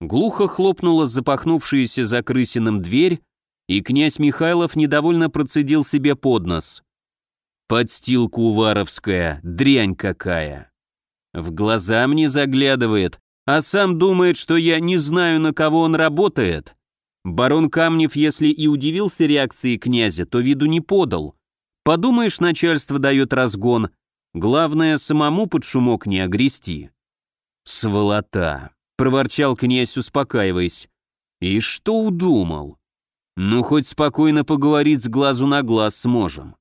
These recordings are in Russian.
Глухо хлопнула запахнувшаяся за крысиным дверь, и князь Михайлов недовольно процедил себе под нос. Подстилка уваровская, дрянь какая. В глаза мне заглядывает, а сам думает, что я не знаю, на кого он работает. Барон Камнев, если и удивился реакции князя, то виду не подал. Подумаешь, начальство дает разгон. Главное, самому под шумок не огрести. «Сволота!» — проворчал князь, успокаиваясь. «И что удумал? Ну, хоть спокойно поговорить с глазу на глаз сможем».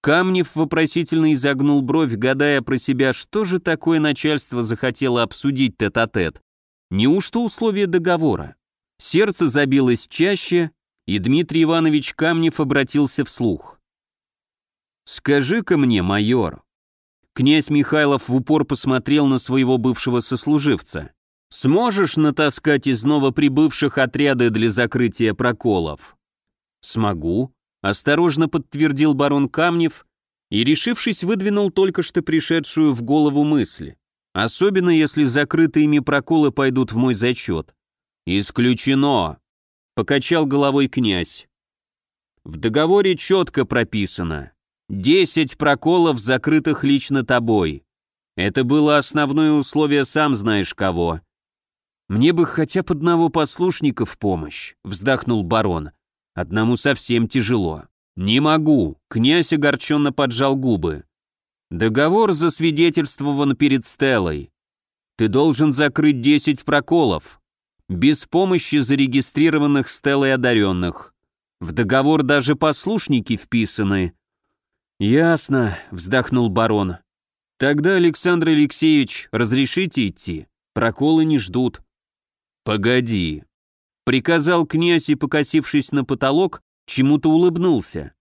Камнев вопросительно изогнул бровь, гадая про себя, что же такое начальство захотело обсудить тет-а-тет. -тет. Неужто условия договора? Сердце забилось чаще, и Дмитрий Иванович Камнев обратился вслух. «Скажи-ка мне, майор». Князь Михайлов в упор посмотрел на своего бывшего сослуживца. «Сможешь натаскать из новоприбывших отряды для закрытия проколов?» «Смогу», Осторожно подтвердил барон Камнев и, решившись, выдвинул только что пришедшую в голову мысль. Особенно, если закрытые ими проколы пойдут в мой зачет. «Исключено!» — покачал головой князь. «В договоре четко прописано. Десять проколов, закрытых лично тобой. Это было основное условие сам знаешь кого». «Мне бы хотя бы одного послушника в помощь», — вздохнул барон. Одному совсем тяжело. Не могу. Князь огорченно поджал губы. Договор засвидетельствован перед Стеллой. Ты должен закрыть 10 проколов. Без помощи зарегистрированных Стеллой одаренных. В договор даже послушники вписаны. Ясно, вздохнул барон. Тогда, Александр Алексеевич, разрешите идти? Проколы не ждут. Погоди, Приказал князь и, покосившись на потолок, чему-то улыбнулся.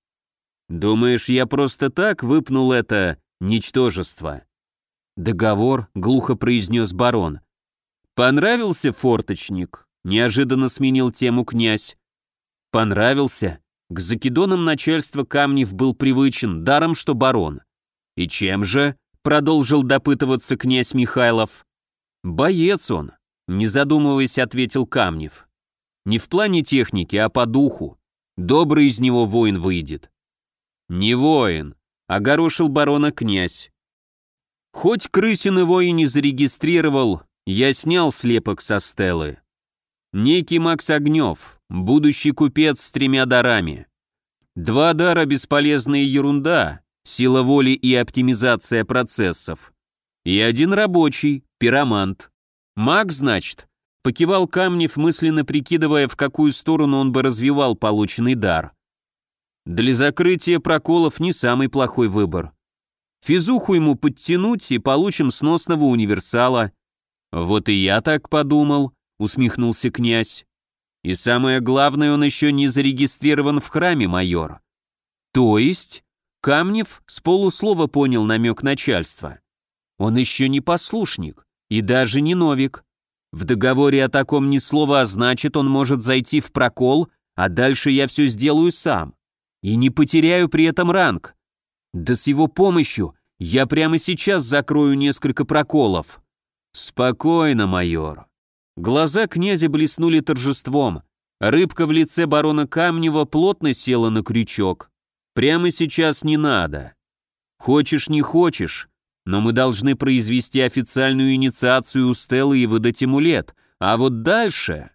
«Думаешь, я просто так выпнул это ничтожество?» «Договор», — глухо произнес барон. «Понравился форточник?» — неожиданно сменил тему князь. «Понравился?» К закидонам начальства Камнев был привычен, даром что барон. «И чем же?» — продолжил допытываться князь Михайлов. «Боец он», — не задумываясь, ответил Камнев. Не в плане техники, а по духу. Добрый из него воин выйдет. Не воин, огорошил барона князь. Хоть крысин его и не зарегистрировал, я снял слепок со стелы. Некий Макс Огнев, будущий купец с тремя дарами. Два дара — бесполезная ерунда, сила воли и оптимизация процессов. И один рабочий, пиромант. Маг, значит, Покивал Камнев, мысленно прикидывая, в какую сторону он бы развивал полученный дар. Для закрытия проколов не самый плохой выбор. Физуху ему подтянуть и получим сносного универсала. Вот и я так подумал, усмехнулся князь. И самое главное, он еще не зарегистрирован в храме, майор. То есть, Камнев с полуслова понял намек начальства. Он еще не послушник и даже не новик. В договоре о таком ни слова, а значит, он может зайти в прокол, а дальше я все сделаю сам. И не потеряю при этом ранг. Да с его помощью я прямо сейчас закрою несколько проколов. Спокойно, майор. Глаза князя блеснули торжеством. Рыбка в лице барона Камнева плотно села на крючок. Прямо сейчас не надо. Хочешь, не хочешь, но мы должны произвести официальную инициацию у Стеллы и выдать амулет. А вот дальше...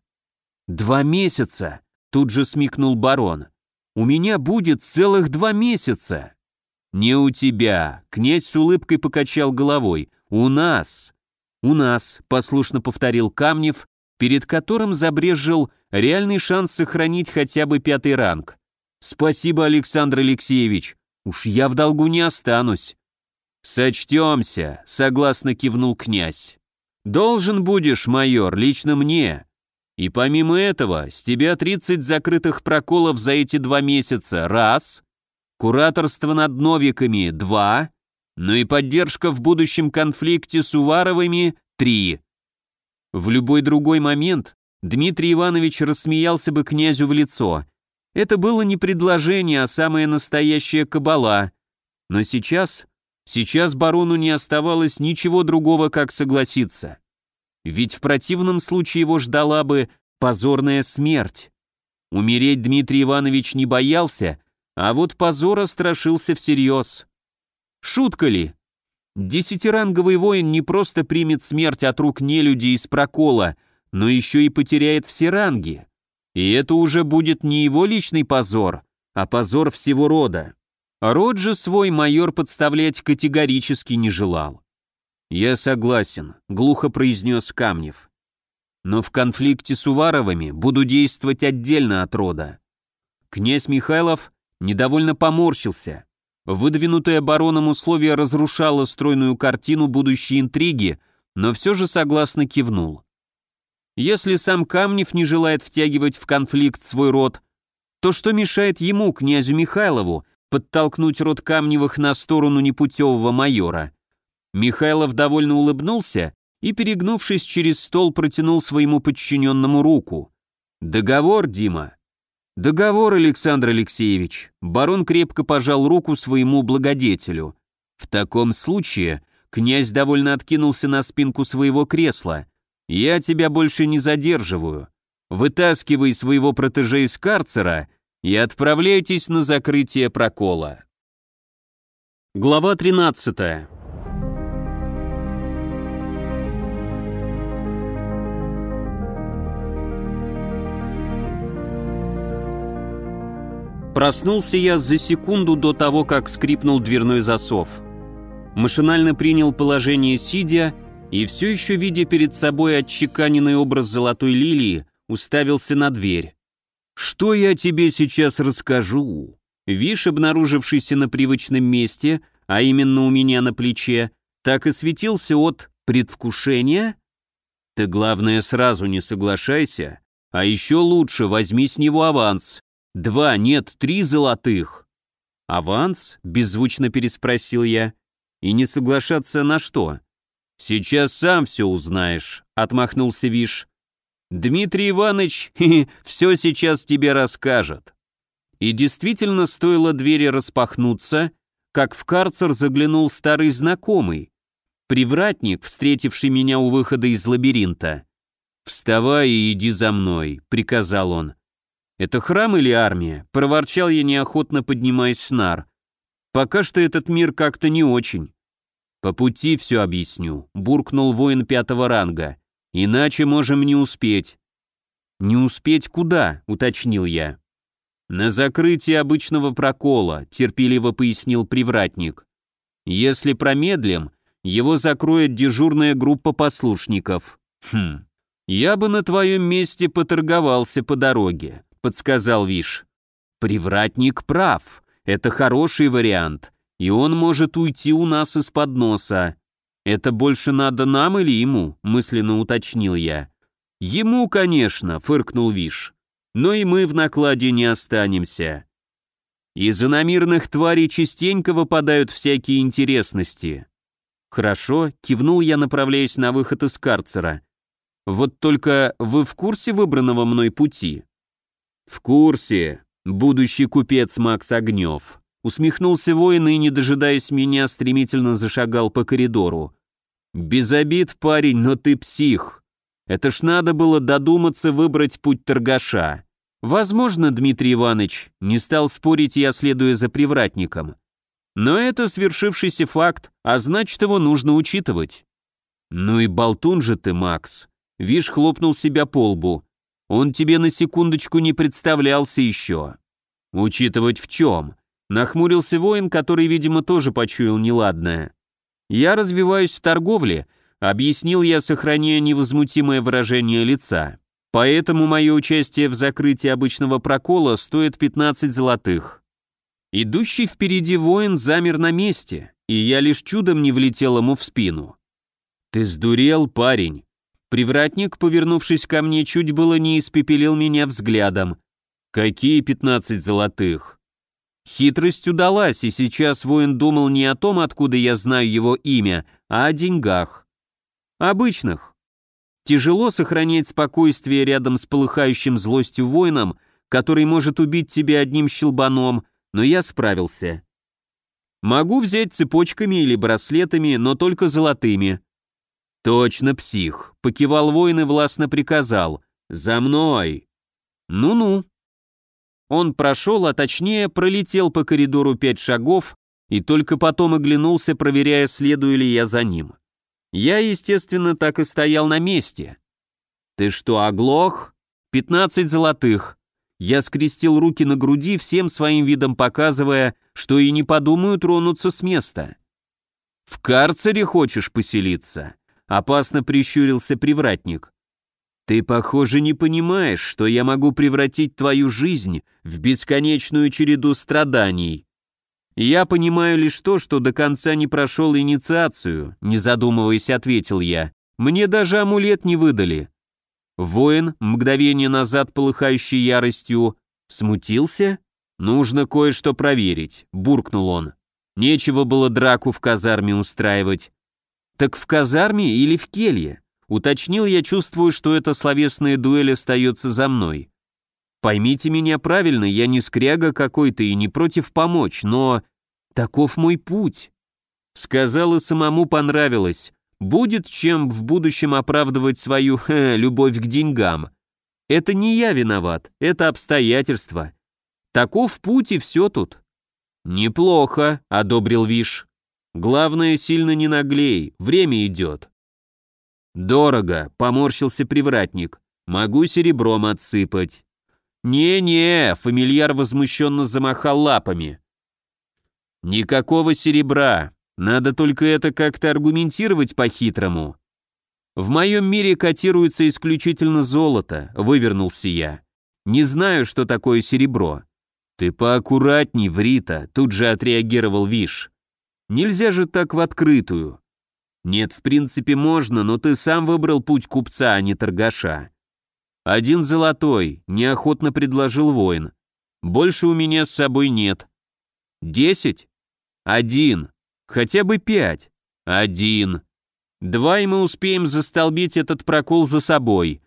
Два месяца, тут же смекнул барон. У меня будет целых два месяца. Не у тебя, князь с улыбкой покачал головой. У нас. У нас, послушно повторил Камнев, перед которым забрежил реальный шанс сохранить хотя бы пятый ранг. Спасибо, Александр Алексеевич. Уж я в долгу не останусь. «Сочтемся», — согласно кивнул князь. «Должен будешь, майор, лично мне. И помимо этого, с тебя 30 закрытых проколов за эти два месяца, раз. Кураторство над новиками, два. Ну и поддержка в будущем конфликте с Уваровыми, три». В любой другой момент Дмитрий Иванович рассмеялся бы князю в лицо. Это было не предложение, а самая настоящая кабала. Но сейчас Сейчас барону не оставалось ничего другого, как согласиться. ведь в противном случае его ждала бы позорная смерть. Умереть Дмитрий Иванович не боялся, а вот позора страшился всерьез. Шутка ли? Десятиранговый воин не просто примет смерть от рук нелюди из прокола, но еще и потеряет все ранги. И это уже будет не его личный позор, а позор всего рода. Род же свой майор подставлять категорически не желал. «Я согласен», — глухо произнес Камнев. «Но в конфликте с Уваровыми буду действовать отдельно от рода». Князь Михайлов недовольно поморщился. Выдвинутое бароном условие разрушало стройную картину будущей интриги, но все же согласно кивнул. Если сам Камнев не желает втягивать в конфликт свой род, то что мешает ему, князю Михайлову, подтолкнуть род Камневых на сторону непутевого майора? Михайлов довольно улыбнулся и, перегнувшись через стол, протянул своему подчиненному руку. «Договор, Дима?» «Договор, Александр Алексеевич». Барон крепко пожал руку своему благодетелю. В таком случае князь довольно откинулся на спинку своего кресла. «Я тебя больше не задерживаю. Вытаскивай своего протеже из карцера и отправляйтесь на закрытие прокола». Глава 13. Проснулся я за секунду до того, как скрипнул дверной засов. Машинально принял положение сидя и все еще, видя перед собой отчеканенный образ золотой лилии, уставился на дверь. «Что я тебе сейчас расскажу?» Виш, обнаружившийся на привычном месте, а именно у меня на плече, так и светился от предвкушения. Ты, главное, сразу не соглашайся, а еще лучше возьми с него аванс, Два, нет, три золотых. Аванс? Беззвучно переспросил я. И не соглашаться на что? Сейчас сам все узнаешь, отмахнулся Виш. Дмитрий Иванович все сейчас тебе расскажет. И действительно стоило двери распахнуться, как в карцер заглянул старый знакомый, привратник, встретивший меня у выхода из лабиринта. «Вставай и иди за мной», — приказал он. «Это храм или армия?» – проворчал я неохотно, поднимаясь с нар. «Пока что этот мир как-то не очень». «По пути все объясню», – буркнул воин пятого ранга. «Иначе можем не успеть». «Не успеть куда?» – уточнил я. «На закрытие обычного прокола», – терпеливо пояснил привратник. «Если промедлим, его закроет дежурная группа послушников». «Хм, я бы на твоем месте поторговался по дороге подсказал Виш. Привратник прав. Это хороший вариант. И он может уйти у нас из-под носа. Это больше надо нам или ему? мысленно уточнил я. Ему, конечно, фыркнул Виш. Но и мы в накладе не останемся. Из иномирных тварей частенько выпадают всякие интересности. Хорошо, кивнул я, направляясь на выход из карцера. Вот только вы в курсе выбранного мной пути? «В курсе, будущий купец Макс Огнев», усмехнулся воин и, не дожидаясь меня, стремительно зашагал по коридору. «Без обид, парень, но ты псих. Это ж надо было додуматься выбрать путь торгаша. Возможно, Дмитрий Иванович, не стал спорить я, следуя за привратником. Но это свершившийся факт, а значит, его нужно учитывать. Ну и болтун же ты, Макс. Виш хлопнул себя по лбу. Он тебе на секундочку не представлялся еще. Учитывать в чем? Нахмурился воин, который, видимо, тоже почуял неладное. Я развиваюсь в торговле, объяснил я, сохраняя невозмутимое выражение лица. Поэтому мое участие в закрытии обычного прокола стоит 15 золотых. Идущий впереди воин замер на месте, и я лишь чудом не влетел ему в спину. «Ты сдурел, парень?» Привратник, повернувшись ко мне, чуть было не испепелил меня взглядом. «Какие пятнадцать золотых?» Хитрость удалась, и сейчас воин думал не о том, откуда я знаю его имя, а о деньгах. Обычных. Тяжело сохранять спокойствие рядом с полыхающим злостью воином, который может убить тебя одним щелбаном, но я справился. Могу взять цепочками или браслетами, но только золотыми. «Точно псих», — покивал воин и властно приказал. «За мной!» «Ну-ну». Он прошел, а точнее пролетел по коридору пять шагов и только потом оглянулся, проверяя, следую ли я за ним. Я, естественно, так и стоял на месте. «Ты что, оглох?» «Пятнадцать золотых». Я скрестил руки на груди, всем своим видом показывая, что и не подумаю тронуться с места. «В карцере хочешь поселиться?» Опасно прищурился привратник. «Ты, похоже, не понимаешь, что я могу превратить твою жизнь в бесконечную череду страданий. Я понимаю лишь то, что до конца не прошел инициацию», не задумываясь, ответил я. «Мне даже амулет не выдали». Воин, мгновение назад полыхающий яростью, смутился? «Нужно кое-что проверить», — буркнул он. Нечего было драку в казарме устраивать. Так в казарме или в келье? Уточнил я, чувствую, что эта словесная дуэль остается за мной. Поймите меня правильно, я не скряга какой-то и не против помочь, но... Таков мой путь. Сказал и самому понравилось. Будет чем в будущем оправдывать свою ха, любовь к деньгам. Это не я виноват, это обстоятельства. Таков путь и все тут. «Неплохо», — одобрил Виш. «Главное, сильно не наглей, время идет». «Дорого», — поморщился привратник. «Могу серебром отсыпать». «Не-не», — фамильяр возмущенно замахал лапами. «Никакого серебра. Надо только это как-то аргументировать по-хитрому». «В моем мире котируется исключительно золото», — вывернулся я. «Не знаю, что такое серебро. «Ты поаккуратней, Врита», — тут же отреагировал Виш. «Нельзя же так в открытую». «Нет, в принципе можно, но ты сам выбрал путь купца, а не торгаша». «Один золотой», — неохотно предложил воин. «Больше у меня с собой нет». «Десять?» «Один». «Хотя бы пять?» «Один». «Два, и мы успеем застолбить этот прокол за собой».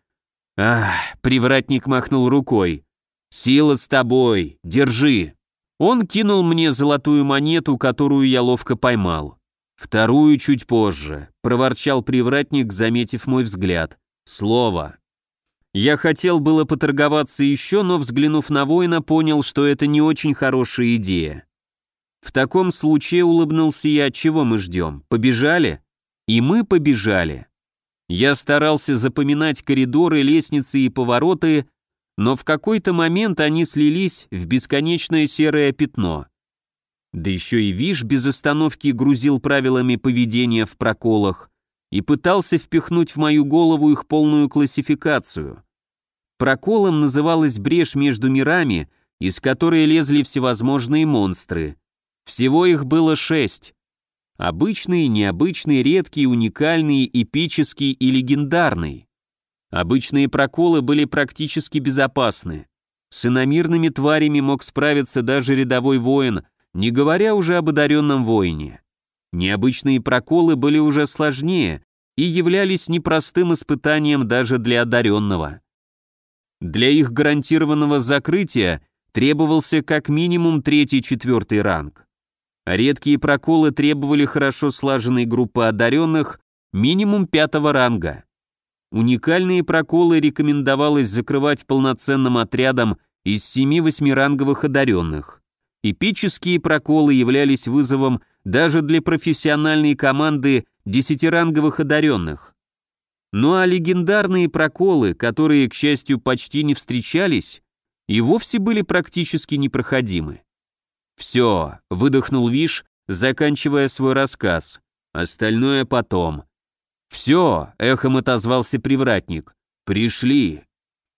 «Ах», — привратник махнул рукой. «Сила с тобой, держи!» Он кинул мне золотую монету, которую я ловко поймал. Вторую чуть позже, проворчал привратник, заметив мой взгляд. Слово. Я хотел было поторговаться еще, но, взглянув на воина, понял, что это не очень хорошая идея. В таком случае улыбнулся я, чего мы ждем? Побежали? И мы побежали. Я старался запоминать коридоры, лестницы и повороты, но в какой-то момент они слились в бесконечное серое пятно. Да еще и Виш без остановки грузил правилами поведения в проколах и пытался впихнуть в мою голову их полную классификацию. Проколом называлась брешь между мирами, из которой лезли всевозможные монстры. Всего их было шесть. Обычные, необычные, редкие, уникальные, эпические и легендарные. Обычные проколы были практически безопасны. С иномирными тварями мог справиться даже рядовой воин, не говоря уже об одаренном воине. Необычные проколы были уже сложнее и являлись непростым испытанием даже для одаренного. Для их гарантированного закрытия требовался как минимум третий-четвертый ранг. Редкие проколы требовали хорошо слаженной группы одаренных минимум пятого ранга. Уникальные проколы рекомендовалось закрывать полноценным отрядом из семи восьмиранговых одаренных. Эпические проколы являлись вызовом даже для профессиональной команды десятиранговых одаренных. Ну а легендарные проколы, которые, к счастью, почти не встречались, и вовсе были практически непроходимы. «Все», — выдохнул Виш, заканчивая свой рассказ. «Остальное потом. «Все», — эхом отозвался привратник. «Пришли».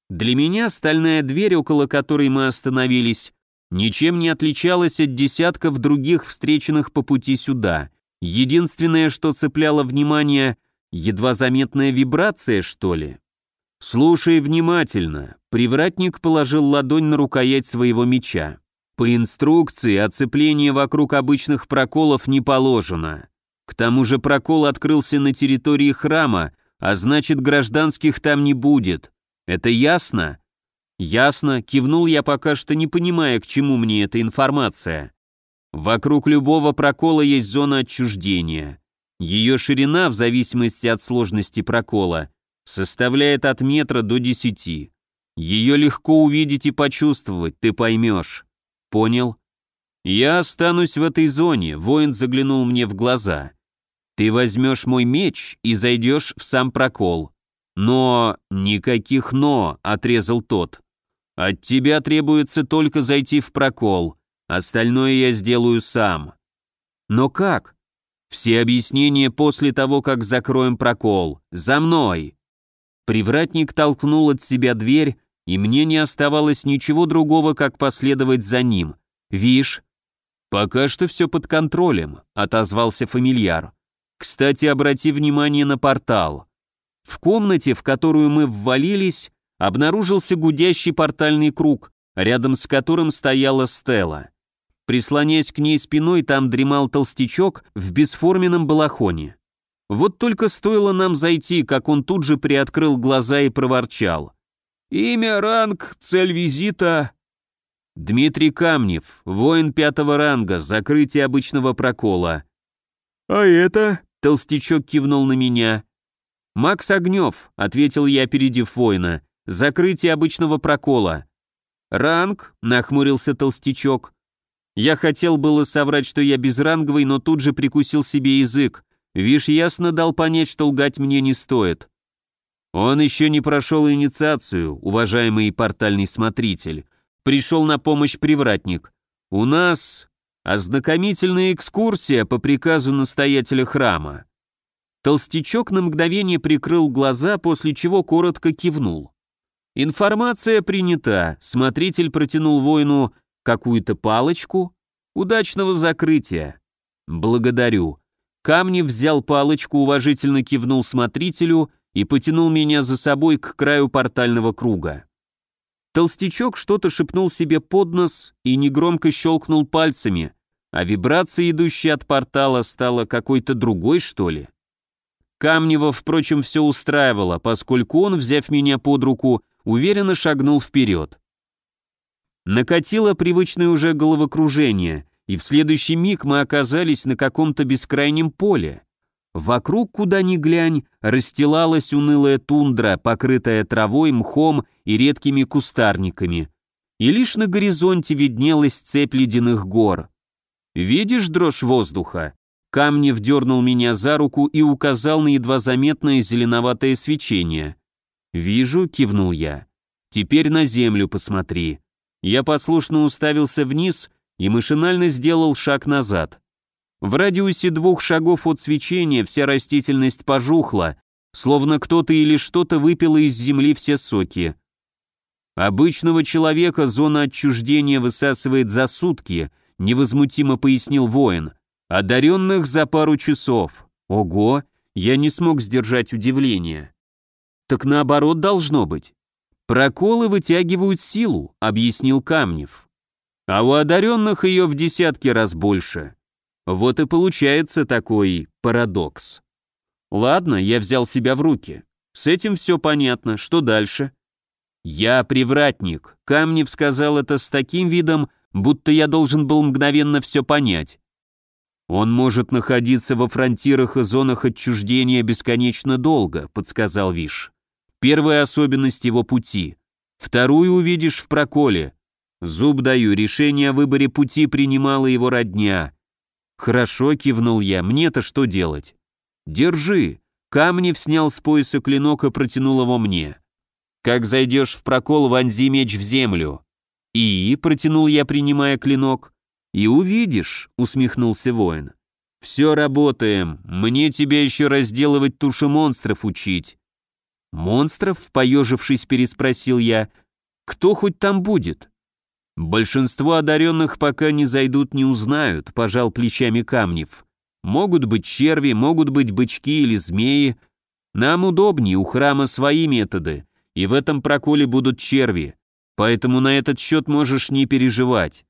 Для меня стальная дверь, около которой мы остановились, ничем не отличалась от десятков других встреченных по пути сюда. Единственное, что цепляло внимание, едва заметная вибрация, что ли. «Слушай внимательно», — привратник положил ладонь на рукоять своего меча. «По инструкции оцепление вокруг обычных проколов не положено. К тому же прокол открылся на территории храма, а значит гражданских там не будет. Это ясно? Ясно, кивнул я пока что не понимая, к чему мне эта информация. Вокруг любого прокола есть зона отчуждения. Ее ширина, в зависимости от сложности прокола, составляет от метра до десяти. Ее легко увидеть и почувствовать, ты поймешь. Понял? Я останусь в этой зоне, воин заглянул мне в глаза. Ты возьмешь мой меч и зайдешь в сам прокол. Но... Никаких «но», отрезал тот. От тебя требуется только зайти в прокол. Остальное я сделаю сам. Но как? Все объяснения после того, как закроем прокол. За мной. Привратник толкнул от себя дверь, и мне не оставалось ничего другого, как последовать за ним. Вишь? Пока что все под контролем, отозвался фамильяр. Кстати, обрати внимание на портал. В комнате, в которую мы ввалились, обнаружился гудящий портальный круг, рядом с которым стояла Стелла. Прислоняясь к ней спиной, там дремал толстячок в бесформенном балахоне. Вот только стоило нам зайти, как он тут же приоткрыл глаза и проворчал. «Имя, ранг, цель визита...» «Дмитрий Камнев, воин пятого ранга, закрытие обычного прокола». «А это?» — толстячок кивнул на меня. «Макс Огнев», — ответил я, опередив воина, — «закрытие обычного прокола». «Ранг?» — нахмурился толстячок. Я хотел было соврать, что я безранговый, но тут же прикусил себе язык. Виш ясно дал понять, что лгать мне не стоит. Он еще не прошел инициацию, уважаемый портальный смотритель. Пришел на помощь привратник. У нас ознакомительная экскурсия по приказу настоятеля храма. Толстячок на мгновение прикрыл глаза, после чего коротко кивнул. Информация принята. Смотритель протянул воину какую-то палочку. Удачного закрытия. Благодарю. Камни взял палочку, уважительно кивнул смотрителю и потянул меня за собой к краю портального круга. Толстячок что-то шепнул себе под нос и негромко щелкнул пальцами, а вибрация, идущая от портала, стала какой-то другой, что ли. Камнева, впрочем, все устраивало, поскольку он, взяв меня под руку, уверенно шагнул вперед. Накатило привычное уже головокружение, и в следующий миг мы оказались на каком-то бескрайнем поле. Вокруг, куда ни глянь, расстилалась унылая тундра, покрытая травой, мхом и редкими кустарниками. И лишь на горизонте виднелась цепь ледяных гор. «Видишь дрожь воздуха?» Камнев дернул меня за руку и указал на едва заметное зеленоватое свечение. «Вижу», — кивнул я. «Теперь на землю посмотри». Я послушно уставился вниз и машинально сделал шаг назад. В радиусе двух шагов от свечения вся растительность пожухла, словно кто-то или что-то выпило из земли все соки. Обычного человека зона отчуждения высасывает за сутки, невозмутимо пояснил воин, одаренных за пару часов. Ого, я не смог сдержать удивление. Так наоборот должно быть. Проколы вытягивают силу, объяснил Камнев. А у одаренных ее в десятки раз больше. Вот и получается такой парадокс. Ладно, я взял себя в руки. С этим все понятно, что дальше? Я привратник. Камнев сказал это с таким видом, будто я должен был мгновенно все понять. Он может находиться во фронтирах и зонах отчуждения бесконечно долго, подсказал Виш. Первая особенность его пути. Вторую увидишь в проколе. Зуб даю, решение о выборе пути принимала его родня. «Хорошо», — кивнул я, — «мне-то что делать?» «Держи». Камнев снял с пояса клинок и протянул его мне. «Как зайдешь в прокол, вонзи меч в землю». «И?» — протянул я, принимая клинок. «И увидишь», — усмехнулся воин. «Все работаем. Мне тебя еще разделывать туши монстров учить». «Монстров?» — поежившись, переспросил я. «Кто хоть там будет?» Большинство одаренных пока не зайдут, не узнают, пожал плечами Камнев. Могут быть черви, могут быть бычки или змеи. Нам удобнее, у храма свои методы, и в этом проколе будут черви, поэтому на этот счет можешь не переживать.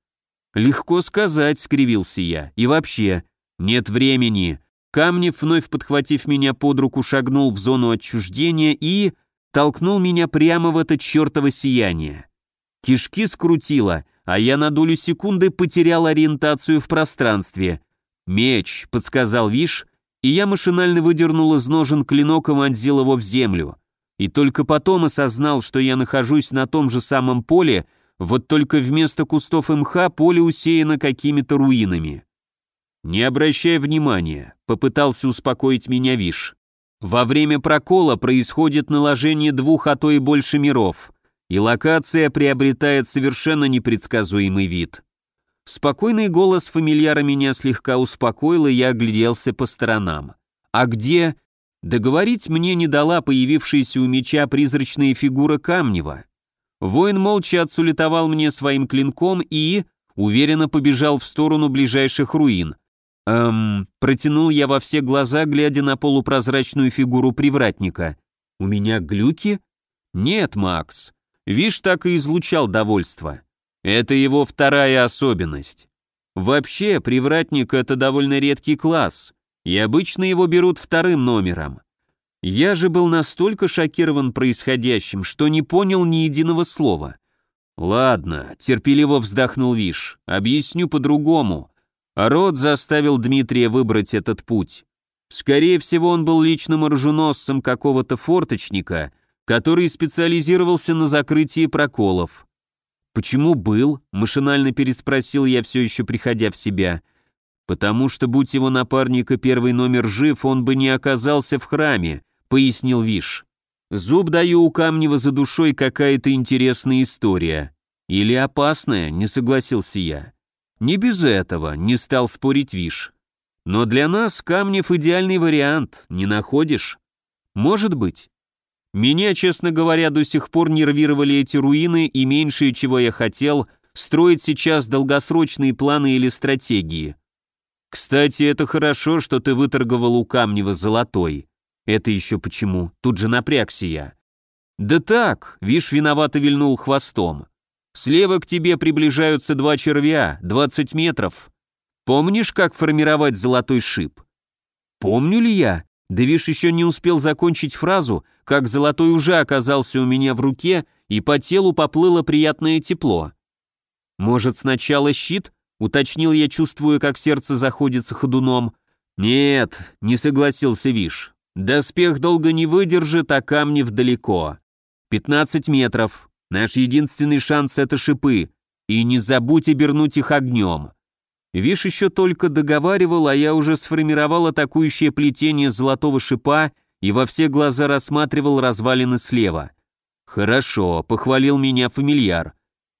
Легко сказать, скривился я, и вообще, нет времени. Камнев, вновь подхватив меня под руку, шагнул в зону отчуждения и толкнул меня прямо в это чертово сияние. Кишки скрутило, а я на долю секунды потерял ориентацию в пространстве. «Меч», — подсказал Виш, и я машинально выдернул из ножен клинок и вонзил его в землю. И только потом осознал, что я нахожусь на том же самом поле, вот только вместо кустов мха поле усеяно какими-то руинами. «Не обращай внимания», — попытался успокоить меня Виш. «Во время прокола происходит наложение двух, а то и больше миров, и локация приобретает совершенно непредсказуемый вид». Спокойный голос фамильяра меня слегка успокоил, и я огляделся по сторонам. «А где?» Договорить мне не дала появившаяся у меча призрачная фигура Камнева. Воин молча отсулетовал мне своим клинком и уверенно побежал в сторону ближайших руин. Эм, протянул я во все глаза, глядя на полупрозрачную фигуру привратника. У меня глюки? Нет, Макс. Виш так и излучал довольство. Это его вторая особенность. Вообще, привратник — это довольно редкий класс, и обычно его берут вторым номером. Я же был настолько шокирован происходящим, что не понял ни единого слова. «Ладно», — терпеливо вздохнул Виш, — «объясню по-другому. Род заставил Дмитрия выбрать этот путь. Скорее всего, он был личным оруженосцем какого-то форточника, который специализировался на закрытии проколов. «Почему был?» — машинально переспросил я, все еще приходя в себя. «Потому что, будь его напарника первый номер жив, он бы не оказался в храме», — пояснил Виш. «Зуб даю у Камнева за душой какая-то интересная история. Или опасная», — не согласился я. «Не без этого», — не стал спорить Виш. «Но для нас Камнев идеальный вариант, не находишь?» «Может быть. Меня, честно говоря, до сих пор нервировали эти руины, и меньшее, чего я хотел, строить сейчас долгосрочные планы или стратегии. Кстати, это хорошо, что ты выторговал у Камнева золотой. Это еще почему? Тут же напрягся я. Да так, Виш виновато вильнул хвостом. Слева к тебе приближаются два червя, 20 метров. Помнишь, как формировать золотой шип? Помню ли я? Дэвиш еще не успел закончить фразу, как золотой уже оказался у меня в руке, и по телу поплыло приятное тепло. «Может, сначала щит?» — уточнил я, чувствуя, как сердце заходится ходуном. «Нет», — не согласился Виш. «Доспех долго не выдержит, а камни вдалеко. Пятнадцать метров. Наш единственный шанс — это шипы. И не забудь обернуть их огнем. Виш еще только договаривал, а я уже сформировал атакующее плетение золотого шипа и во все глаза рассматривал развалины слева. «Хорошо», — похвалил меня фамильяр.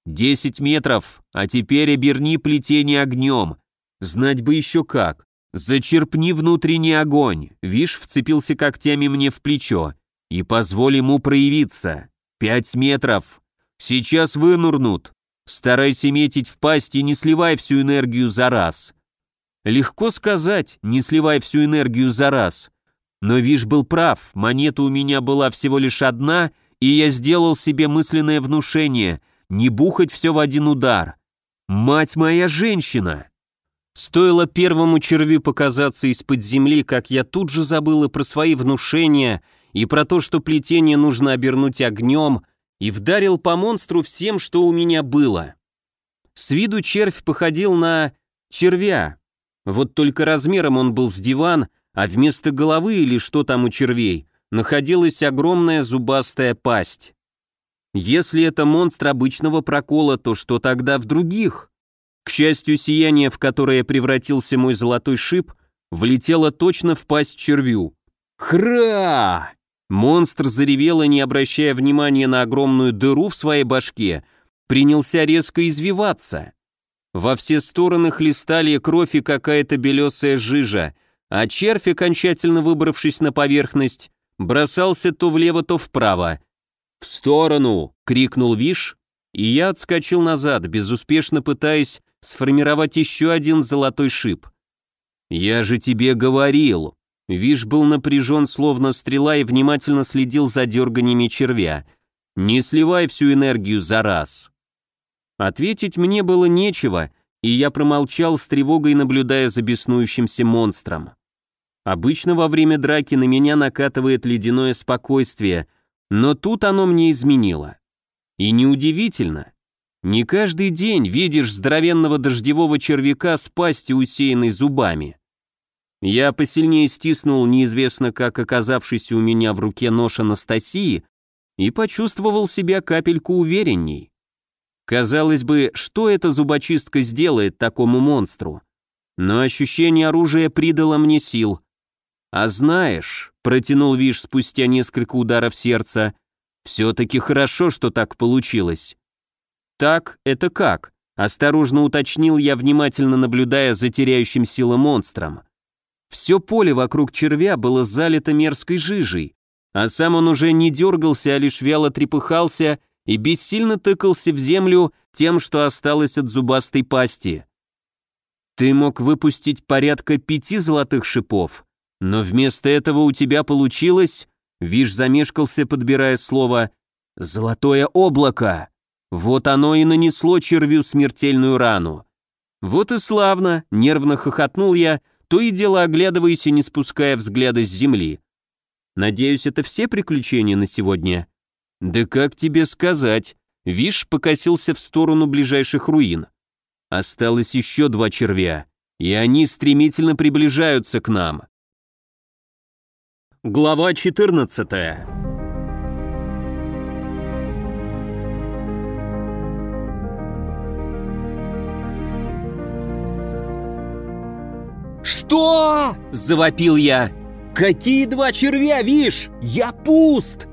«Десять метров, а теперь оберни плетение огнем. Знать бы еще как. Зачерпни внутренний огонь». Виш вцепился когтями мне в плечо. «И позволь ему проявиться. Пять метров. Сейчас вынурнут. Старайся метить в пасть и не сливай всю энергию за раз. Легко сказать, не сливай всю энергию за раз. Но Виш был прав, монета у меня была всего лишь одна, и я сделал себе мысленное внушение не бухать все в один удар. Мать моя женщина! Стоило первому червю показаться из-под земли, как я тут же забыл и про свои внушения, и про то, что плетение нужно обернуть огнем, и вдарил по монстру всем, что у меня было. С виду червь походил на червя. Вот только размером он был с диван, а вместо головы или что там у червей находилась огромная зубастая пасть. Если это монстр обычного прокола, то что тогда в других? К счастью, сияние, в которое превратился мой золотой шип, влетело точно в пасть червю. Хра! Монстр заревел и, не обращая внимания на огромную дыру в своей башке, принялся резко извиваться. Во все стороны хлестали кровь и какая-то белесая жижа, а червь, окончательно выбравшись на поверхность, бросался то влево, то вправо. «В сторону!» — крикнул Виш, и я отскочил назад, безуспешно пытаясь сформировать еще один золотой шип. «Я же тебе говорил!» Виш был напряжен, словно стрела, и внимательно следил за дерганиями червя. «Не сливай всю энергию за раз». Ответить мне было нечего, и я промолчал с тревогой, наблюдая за беснующимся монстром. Обычно во время драки на меня накатывает ледяное спокойствие, но тут оно мне изменило. И неудивительно. Не каждый день видишь здоровенного дождевого червяка с пастью, усеянной зубами. Я посильнее стиснул неизвестно как оказавшийся у меня в руке нож Анастасии и почувствовал себя капельку уверенней. Казалось бы, что эта зубочистка сделает такому монстру? Но ощущение оружия придало мне сил. «А знаешь», — протянул Виш спустя несколько ударов сердца, «все-таки хорошо, что так получилось». «Так, это как?» — осторожно уточнил я, внимательно наблюдая за теряющим силы монстром. Все поле вокруг червя было залито мерзкой жижей, а сам он уже не дергался, а лишь вяло трепыхался и бессильно тыкался в землю тем, что осталось от зубастой пасти. Ты мог выпустить порядка пяти золотых шипов, но вместо этого у тебя получилось, Виш замешкался, подбирая слово, «золотое облако». Вот оно и нанесло червю смертельную рану. Вот и славно, нервно хохотнул я, то и дело оглядываясь и не спуская взгляда с земли. Надеюсь, это все приключения на сегодня? Да как тебе сказать? Виш покосился в сторону ближайших руин. Осталось еще два червя, и они стремительно приближаются к нам. Глава 14 «Что?» – завопил я. «Какие два червя, вишь? Я пуст!»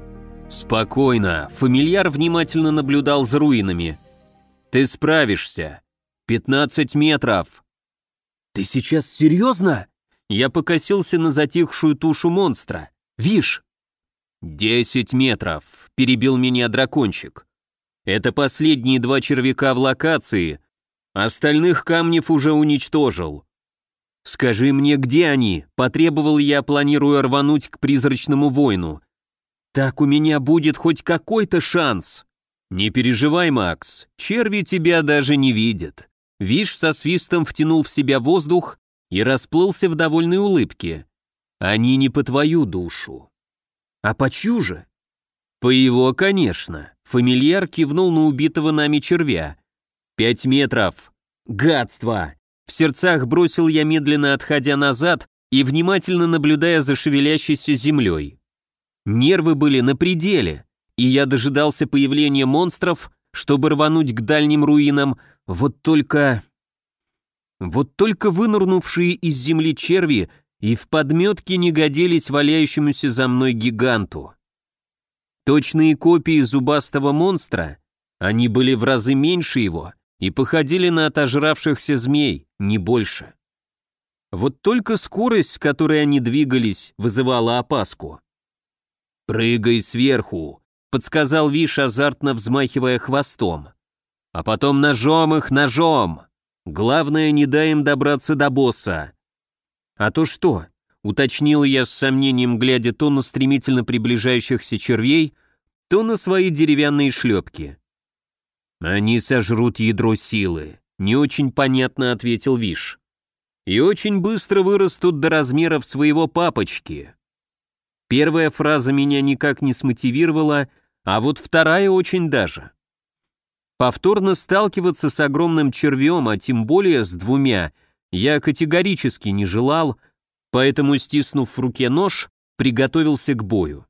Спокойно, фамильяр внимательно наблюдал за руинами. «Ты справишься. Пятнадцать метров!» «Ты сейчас серьезно?» Я покосился на затихшую тушу монстра. «Вишь!» «Десять метров!» — перебил меня дракончик. «Это последние два червяка в локации. Остальных камнев уже уничтожил. «Скажи мне, где они?» – потребовал я, планируя рвануть к призрачному воину. «Так у меня будет хоть какой-то шанс!» «Не переживай, Макс, черви тебя даже не видят». Виш со свистом втянул в себя воздух и расплылся в довольной улыбке. «Они не по твою душу». «А по чью же?» «По его, конечно». Фамильяр кивнул на убитого нами червя. «Пять метров». «Гадство!» В сердцах бросил я медленно отходя назад и внимательно наблюдая за шевелящейся землей. Нервы были на пределе, и я дожидался появления монстров, чтобы рвануть к дальним руинам, вот только... Вот только вынырнувшие из земли черви и в подметке не годились валяющемуся за мной гиганту. Точные копии зубастого монстра, они были в разы меньше его, и походили на отожравшихся змей, не больше. Вот только скорость, с которой они двигались, вызывала опаску. «Прыгай сверху», — подсказал Виш, азартно взмахивая хвостом. «А потом ножом их, ножом! Главное, не дай им добраться до босса». «А то что?» — уточнил я с сомнением, глядя то на стремительно приближающихся червей, то на свои деревянные шлепки. «Они сожрут ядро силы», — не очень понятно ответил Виш. «И очень быстро вырастут до размеров своего папочки». Первая фраза меня никак не смотивировала, а вот вторая очень даже. Повторно сталкиваться с огромным червем, а тем более с двумя, я категорически не желал, поэтому, стиснув в руке нож, приготовился к бою.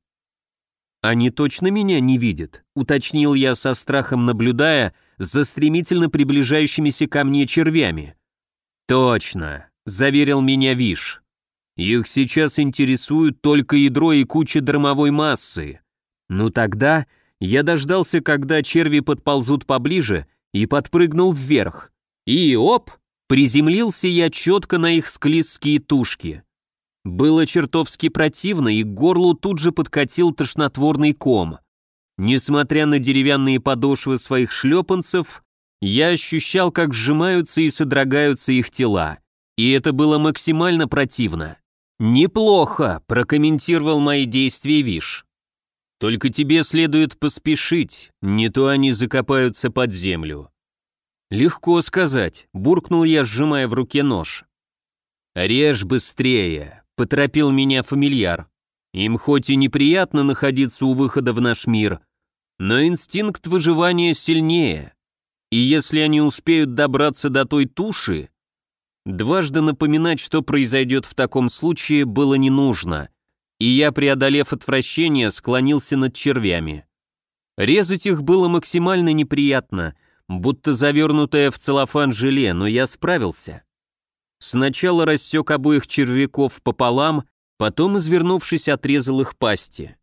«Они точно меня не видят», — уточнил я со страхом, наблюдая за стремительно приближающимися ко мне червями. «Точно», — заверил меня Виш. «Их сейчас интересуют только ядро и куча дармовой массы. Ну тогда я дождался, когда черви подползут поближе, и подпрыгнул вверх. И оп, приземлился я четко на их склизкие тушки. Было чертовски противно, и к горлу тут же подкатил тошнотворный ком. Несмотря на деревянные подошвы своих шлепанцев, я ощущал, как сжимаются и содрогаются их тела. И это было максимально противно. «Неплохо», — прокомментировал мои действия Виш. «Только тебе следует поспешить, не то они закопаются под землю». «Легко сказать», — буркнул я, сжимая в руке нож. «Режь быстрее», поторопил меня фамильяр. Им хоть и неприятно находиться у выхода в наш мир, но инстинкт выживания сильнее. И если они успеют добраться до той туши, Дважды напоминать, что произойдет в таком случае, было не нужно, и я, преодолев отвращение, склонился над червями. Резать их было максимально неприятно, будто завернутое в целлофан желе, но я справился. Сначала рассек обоих червяков пополам, потом, извернувшись, отрезал их пасти.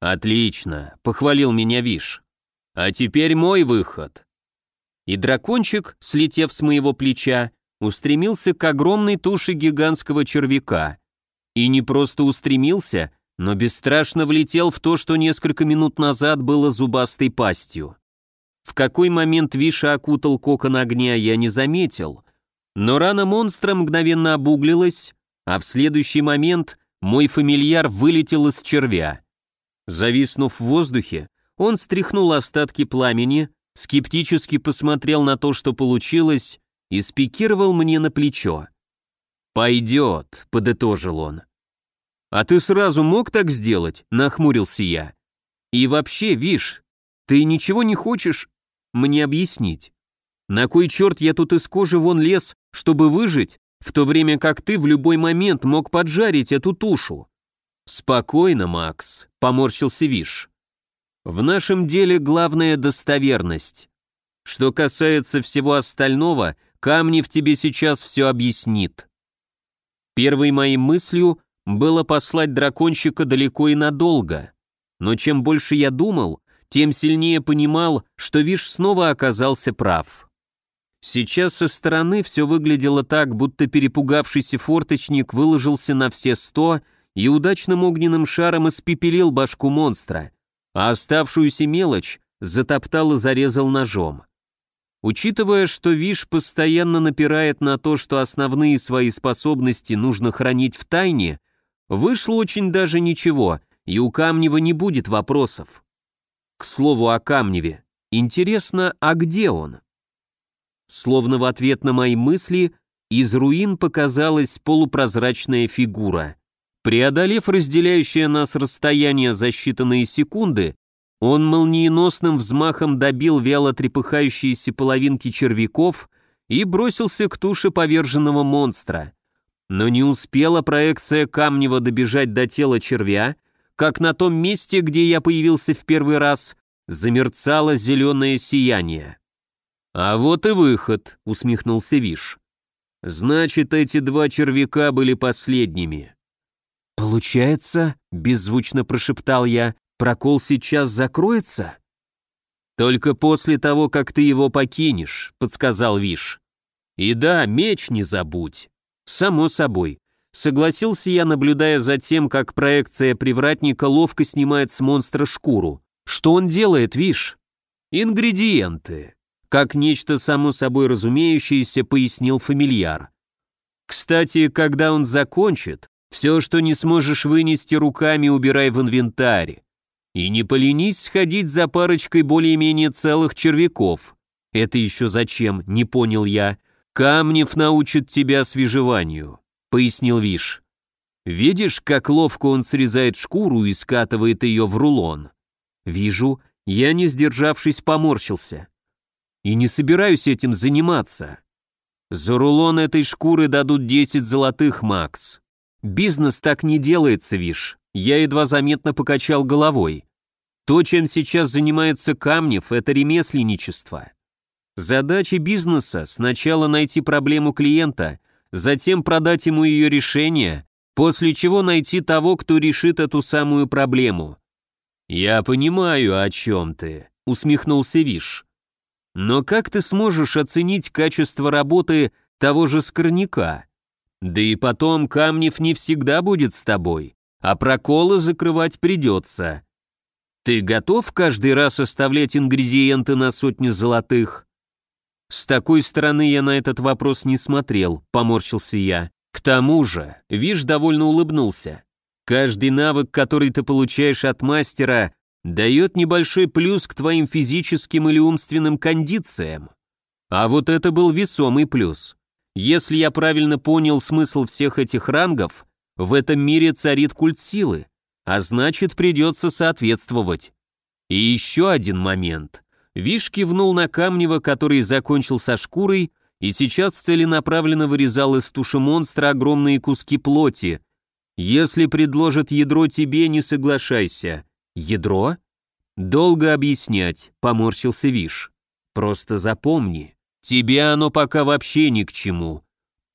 «Отлично», — похвалил меня Виш. «А теперь мой выход». И дракончик, слетев с моего плеча, устремился к огромной туше гигантского червяка. И не просто устремился, но бесстрашно влетел в то, что несколько минут назад было зубастой пастью. В какой момент Виша окутал кокон огня, я не заметил, но рана монстра мгновенно обуглилась, а в следующий момент мой фамильяр вылетел из червя. Зависнув в воздухе, он стряхнул остатки пламени, скептически посмотрел на то, что получилось, и спикировал мне на плечо. «Пойдет», — подытожил он. «А ты сразу мог так сделать?» — нахмурился я. «И вообще, вишь, ты ничего не хочешь мне объяснить? На кой черт я тут из кожи вон лез, чтобы выжить, в то время как ты в любой момент мог поджарить эту тушу?» «Спокойно, Макс», — поморщился Виш. «В нашем деле главная достоверность. Что касается всего остального, Камнев тебе сейчас все объяснит». Первой моей мыслью было послать дракончика далеко и надолго. Но чем больше я думал, тем сильнее понимал, что Виш снова оказался прав. Сейчас со стороны все выглядело так, будто перепугавшийся форточник выложился на все сто и удачным огненным шаром испепелил башку монстра, а оставшуюся мелочь затоптал и зарезал ножом. Учитывая, что Виш постоянно напирает на то, что основные свои способности нужно хранить в тайне, вышло очень даже ничего, и у Камнева не будет вопросов. К слову о Камневе. Интересно, а где он? Словно в ответ на мои мысли, из руин показалась полупрозрачная фигура. Преодолев разделяющее нас расстояние за считанные секунды, он молниеносным взмахом добил вяло трепыхающиеся половинки червяков и бросился к туше поверженного монстра. Но не успела проекция Камнева добежать до тела червя, как на том месте, где я появился в первый раз, замерцало зеленое сияние. «А вот и выход», — усмехнулся Виш. «Значит, эти два червяка были последними». «Получается», — беззвучно прошептал я, Прокол сейчас закроется? Только после того, как ты его покинешь, подсказал Виш. И да, меч не забудь. Само собой. Согласился я, наблюдая за тем, как проекция привратника ловко снимает с монстра шкуру. Что он делает, Виш? Ингредиенты. Как нечто само собой разумеющееся, пояснил фамильяр. Кстати, когда он закончит, все, что не сможешь вынести руками, убирай в инвентарь. И не поленись сходить за парочкой более-менее целых червяков. Это еще зачем, не понял я. Камнев научит тебя свежеванию, пояснил Виш. Видишь, как ловко он срезает шкуру и скатывает ее в рулон? Вижу, я, не сдержавшись, поморщился. И не собираюсь этим заниматься. За рулон этой шкуры дадут 10 золотых, Макс. Бизнес так не делается, Виш. Я едва заметно покачал головой. То, чем сейчас занимается Камнев, это ремесленничество. Задача бизнеса – сначала найти проблему клиента, затем продать ему ее решение, после чего найти того, кто решит эту самую проблему. «Я понимаю, о чем ты», — усмехнулся Виш. «Но как ты сможешь оценить качество работы того же скорняка? Да и потом Камнев не всегда будет с тобой, а проколы закрывать придется. Ты готов каждый раз оставлять ингредиенты на сотни золотых? С такой стороны я на этот вопрос не смотрел, поморщился я. К тому же, Виш довольно улыбнулся. Каждый навык, который ты получаешь от мастера, дает небольшой плюс к твоим физическим или умственным кондициям. А вот это был весомый плюс. Если я правильно понял смысл всех этих рангов, в этом мире царит культ силы а значит придется соответствовать. И еще один момент. Виш кивнул на Камнева, который закончил со шкурой и сейчас целенаправленно вырезал из туши монстра огромные куски плоти. Если предложат ядро тебе, не соглашайся. Ядро? Долго объяснять, поморщился Виш. Просто запомни, тебе оно пока вообще ни к чему.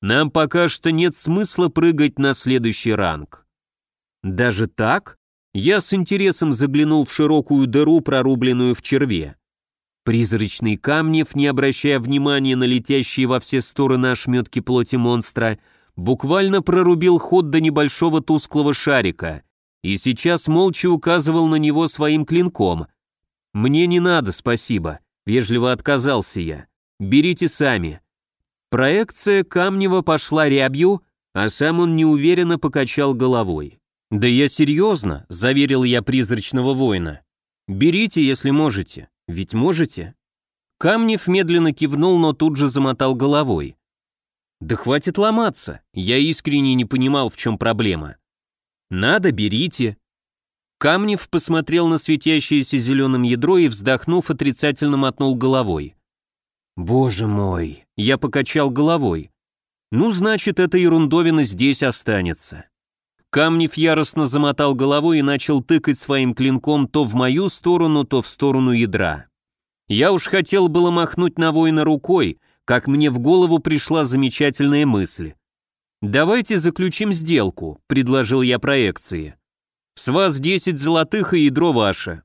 Нам пока что нет смысла прыгать на следующий ранг. Даже так? Я с интересом заглянул в широкую дыру, прорубленную в черве. Призрачный Камнев, не обращая внимания на летящие во все стороны ошметки плоти монстра, буквально прорубил ход до небольшого тусклого шарика и сейчас молча указывал на него своим клинком. «Мне не надо, спасибо», — вежливо отказался я. «Берите сами». Проекция Камнева пошла рябью, а сам он неуверенно покачал головой. «Да я серьезно», — заверил я призрачного воина. «Берите, если можете». Ведь можете?» Камнев медленно кивнул, но тут же замотал головой. «Да хватит ломаться, я искренне не понимал, в чем проблема». «Надо, берите». Камнев посмотрел на светящееся зеленым ядро и, вздохнув, отрицательно мотнул головой. «Боже мой!» — я покачал головой. «Ну, значит, эта ерундовина здесь останется». Камнев яростно замотал головой и начал тыкать своим клинком то в мою сторону, то в сторону ядра. Я уж хотел было махнуть на воина рукой, как мне в голову пришла замечательная мысль. «Давайте заключим сделку», — предложил я проекции. «С вас десять золотых и ядро ваше».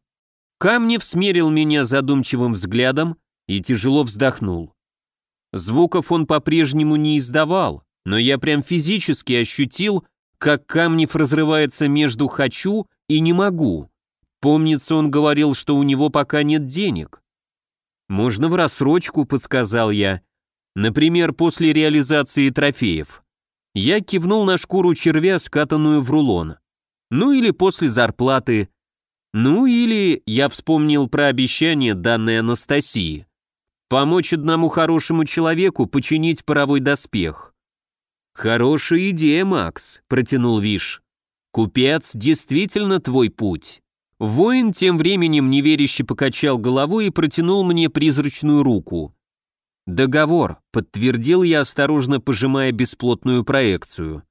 Камнев смерил меня задумчивым взглядом и тяжело вздохнул. Звуков он по-прежнему не издавал, но я прям физически ощутил, как Камнев разрывается между «хочу» и «не могу». Помнится, он говорил, что у него пока нет денег. «Можно в рассрочку», — подсказал я. Например, после реализации трофеев. Я кивнул на шкуру червя, скатанную в рулон. Ну или после зарплаты. Ну или я вспомнил про обещание, данное Анастасии. Помочь одному хорошему человеку починить паровой доспех. «Хорошая идея, Макс», — протянул Виш. «Купец действительно твой путь». Воин тем временем неверяще покачал головой и протянул мне призрачную руку. «Договор», — подтвердил я, осторожно пожимая бесплотную проекцию.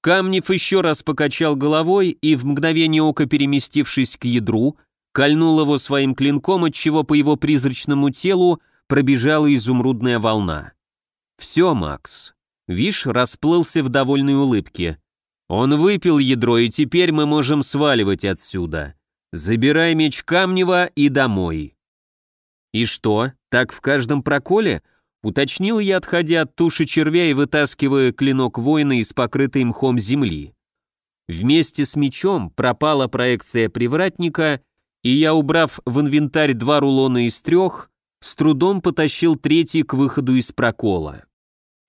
Камнев еще раз покачал головой и, в мгновение ока переместившись к ядру, кольнул его своим клинком, отчего по его призрачному телу пробежала изумрудная волна. «Все, Макс, Виш расплылся в довольной улыбке. «Он выпил ядро, и теперь мы можем сваливать отсюда. Забирай меч Камнева и домой». «И что, так в каждом проколе?» Уточнил я, отходя от туши червя и вытаскивая клинок воина из покрытой мхом земли. Вместе с мечом пропала проекция привратника, и я, убрав в инвентарь два рулона из трех, с трудом потащил третий к выходу из прокола.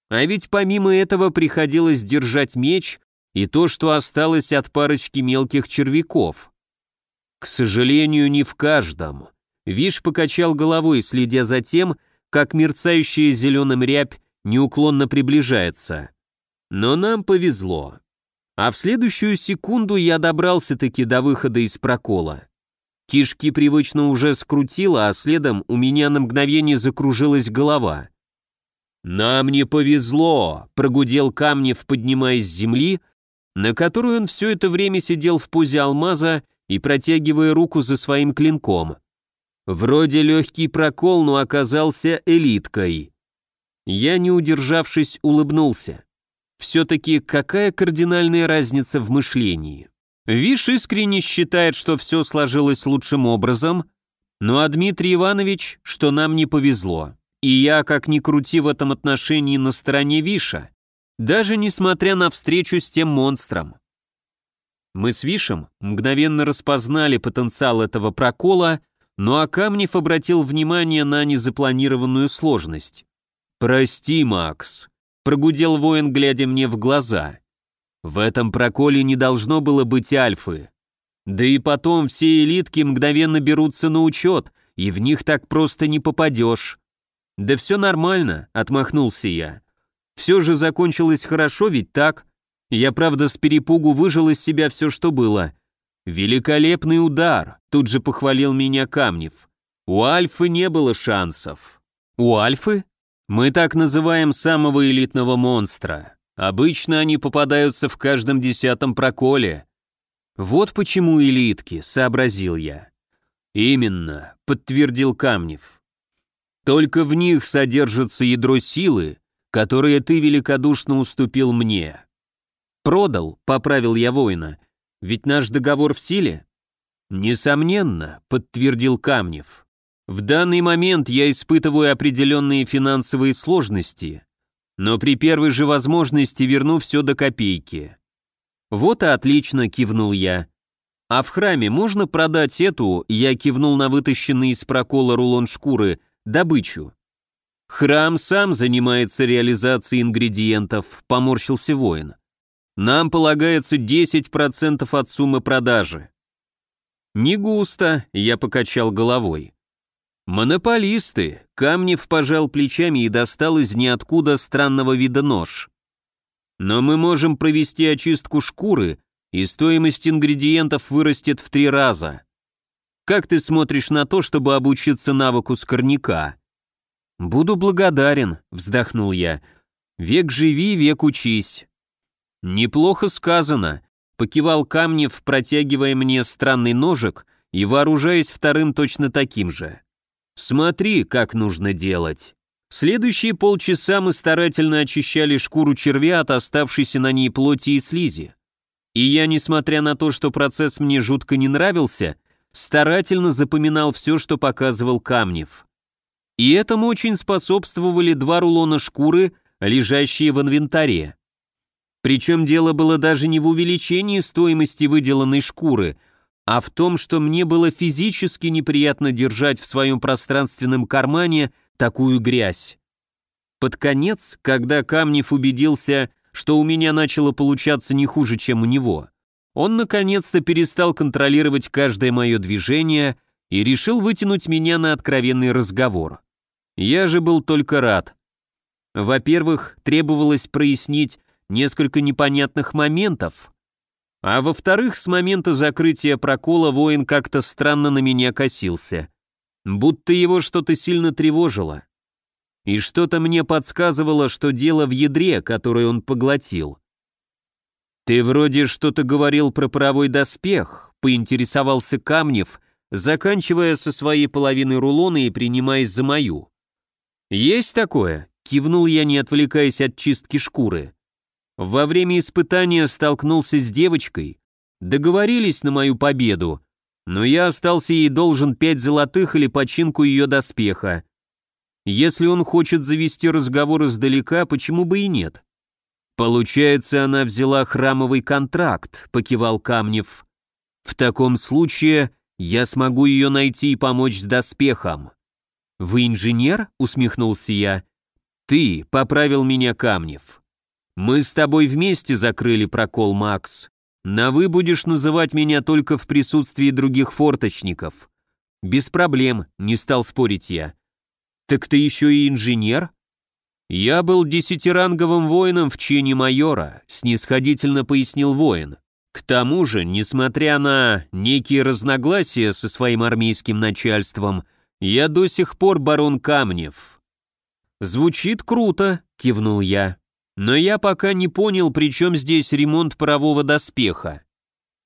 А ведь помимо этого приходилось держать меч и то, что осталось от парочки мелких червяков. К сожалению, не в каждом. Виш покачал головой, следя за тем, как мерцающая зеленым рябь неуклонно приближается. Но нам повезло. А в следующую секунду я добрался-таки до выхода из прокола. Кишки привычно уже скрутило, а следом у меня на мгновение закружилась голова. «Нам не повезло», — прогудел Камнев, поднимаясь с земли, на которую он все это время сидел в пузе алмаза и протягивая руку за своим клинком. Вроде легкий прокол, но оказался элиткой. Я, не удержавшись, улыбнулся. Все-таки какая кардинальная разница в мышлении? Виш искренне считает, что все сложилось лучшим образом, ну а Дмитрий Иванович, что нам не повезло. И я, как ни крути в этом отношении, на стороне Виша, даже несмотря на встречу с тем монстром. Мы с Вишем мгновенно распознали потенциал этого прокола, но Акамнев обратил внимание на незапланированную сложность. «Прости, Макс», — прогудел воин, глядя мне в глаза. «В этом проколе не должно было быть альфы. Да и потом все элитки мгновенно берутся на учет, и в них так просто не попадешь. «Да все нормально», — отмахнулся я. «Все же закончилось хорошо, ведь так? Я, правда, с перепугу выжил из себя все, что было. Великолепный удар», — тут же похвалил меня Камнев. «У Альфы не было шансов». «У Альфы?» Мы так называем самого элитного монстра. Обычно они попадаются в каждом десятом проколе. Вот почему элитки, сообразил я. Именно, подтвердил Камнев. Только в них содержится ядро силы, которое ты великодушно уступил мне. Продал, поправил я воина. Ведь наш договор в силе? Несомненно, подтвердил Камнев. В данный момент я испытываю определенные финансовые сложности, но при первой же возможности верну все до копейки. Вот и отлично, кивнул я. А в храме можно продать эту, я кивнул на вытащенный из прокола рулон шкуры, добычу. Храм сам занимается реализацией ингредиентов, поморщился воин. Нам полагается 10% от суммы продажи. Не густо, я покачал головой. Монополисты, Камнев пожал плечами и достал из ниоткуда странного вида нож. Но мы можем провести очистку шкуры, и стоимость ингредиентов вырастет в три раза. Как ты смотришь на то, чтобы обучиться навыку скорняка? Буду благодарен, вздохнул я. Век живи, век учись. «Неплохо сказано», — покивал Камнев, протягивая мне странный ножик и вооружаясь вторым точно таким же. «Смотри, как нужно делать». Следующие полчаса мы старательно очищали шкуру червя от оставшейся на ней плоти и слизи. И я, несмотря на то, что процесс мне жутко не нравился, старательно запоминал все, что показывал Камнев. И этому очень способствовали два рулона шкуры, лежащие в инвентаре. Причем дело было даже не в увеличении стоимости выделанной шкуры, а в том, что мне было физически неприятно держать в своем пространственном кармане такую грязь. Под конец, когда Камнев убедился, что у меня начало получаться не хуже, чем у него, он наконец-то перестал контролировать каждое мое движение и решил вытянуть меня на откровенный разговор. Я же был только рад. Во-первых, требовалось прояснить, несколько непонятных моментов. А во-вторых, с момента закрытия прокола воин как-то странно на меня косился. Будто его что-то сильно тревожило. И что-то мне подсказывало, что дело в ядре, которое он поглотил. «Ты вроде что-то говорил про паровой доспех», — поинтересовался Камнев, заканчивая со своей половины рулона и принимаясь за мою. «Есть такое?» — кивнул я, не отвлекаясь от чистки шкуры. Во время испытания столкнулся с девочкой, договорились на мою победу, но я остался ей должен пять золотых или починку ее доспеха. Если он хочет завести разговор издалека, почему бы и нет? Получается, она взяла храмовый контракт, покивал Камнев. В таком случае я смогу ее найти и помочь с доспехом. Вы инженер? усмехнулся я. Ты, поправил меня Камнев. Мы с тобой вместе закрыли прокол, Макс. На «вы» будешь называть меня только в присутствии других форточников. Без проблем, не стал спорить я. Так ты еще и инженер? Я был десятиранговым воином в чине майора, снисходительно пояснил воин. К тому же, несмотря на некие разногласия со своим армейским начальством, я до сих пор барон Камнев. Звучит круто, кивнул я. Но я пока не понял, при чем здесь ремонт парового доспеха.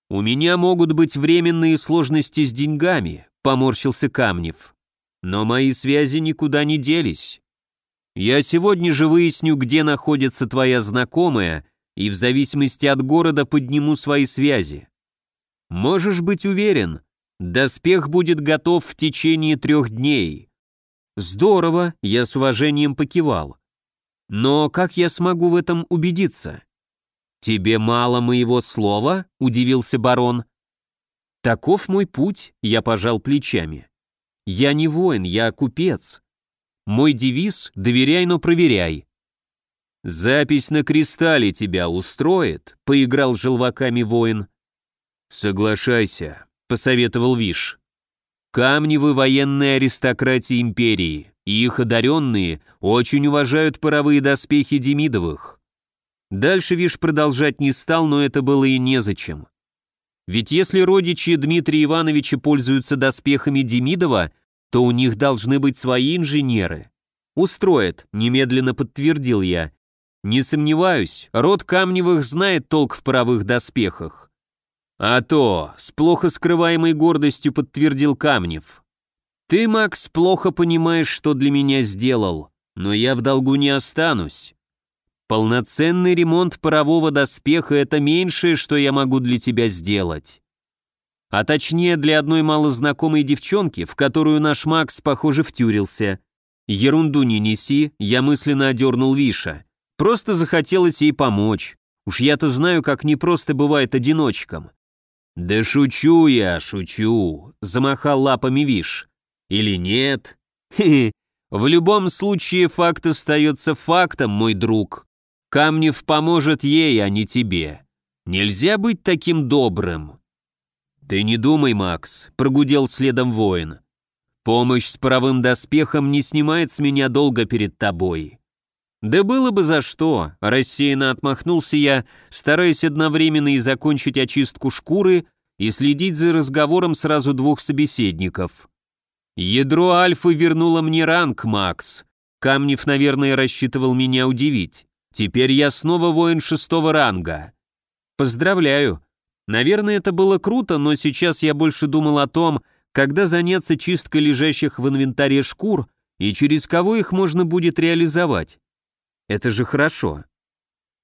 У меня могут быть временные сложности с деньгами, поморщился Камнев. Но мои связи никуда не делись. Я сегодня же выясню, где находится твоя знакомая, и в зависимости от города подниму свои связи. Можешь быть уверен, доспех будет готов в течение трех дней. Здорово, я с уважением покивал. Но как я смогу в этом убедиться? Тебе мало моего слова? Удивился барон. Таков мой путь, я пожал плечами. Я не воин, я купец. Мой девиз — доверяй, но проверяй. Запись на кристалле тебя устроит, поиграл желваками воин. Соглашайся, посоветовал Виш. Камни вы военной аристократии империи и их одаренные очень уважают паровые доспехи Демидовых. Дальше Виш продолжать не стал, но это было и незачем. Ведь если родичи Дмитрия Ивановича пользуются доспехами Демидова, то у них должны быть свои инженеры. «Устроит», — немедленно подтвердил я. «Не сомневаюсь, род Камневых знает толк в паровых доспехах». «А то», — с плохо скрываемой гордостью подтвердил Камнев. «Ты, Макс, плохо понимаешь, что для меня сделал, но я в долгу не останусь. Полноценный ремонт парового доспеха — это меньшее, что я могу для тебя сделать. А точнее, для одной малознакомой девчонки, в которую наш Макс, похоже, втюрился. Ерунду не неси, я мысленно одернул Виша. Просто захотелось ей помочь. Уж я-то знаю, как непросто бывает одиночкам. «Да шучу я, шучу», — замахал лапами Виш. «Или нет?» «Хе-хе, в любом случае факт остается фактом, мой друг. Камнев поможет ей, а не тебе. Нельзя быть таким добрым». «Ты не думай, Макс», — прогудел следом воин. «Помощь с правым доспехом не снимает с меня долго перед тобой». «Да было бы за что», — рассеянно отмахнулся я, стараясь одновременно и закончить очистку шкуры, и следить за разговором сразу двух собеседников. «Ядро Альфы вернуло мне ранг, Макс. Камнев, наверное, рассчитывал меня удивить. Теперь я снова воин шестого ранга. Поздравляю. Наверное, это было круто, но сейчас я больше думал о том, когда заняться чисткой лежащих в инвентаре шкур и через кого их можно будет реализовать. Это же хорошо.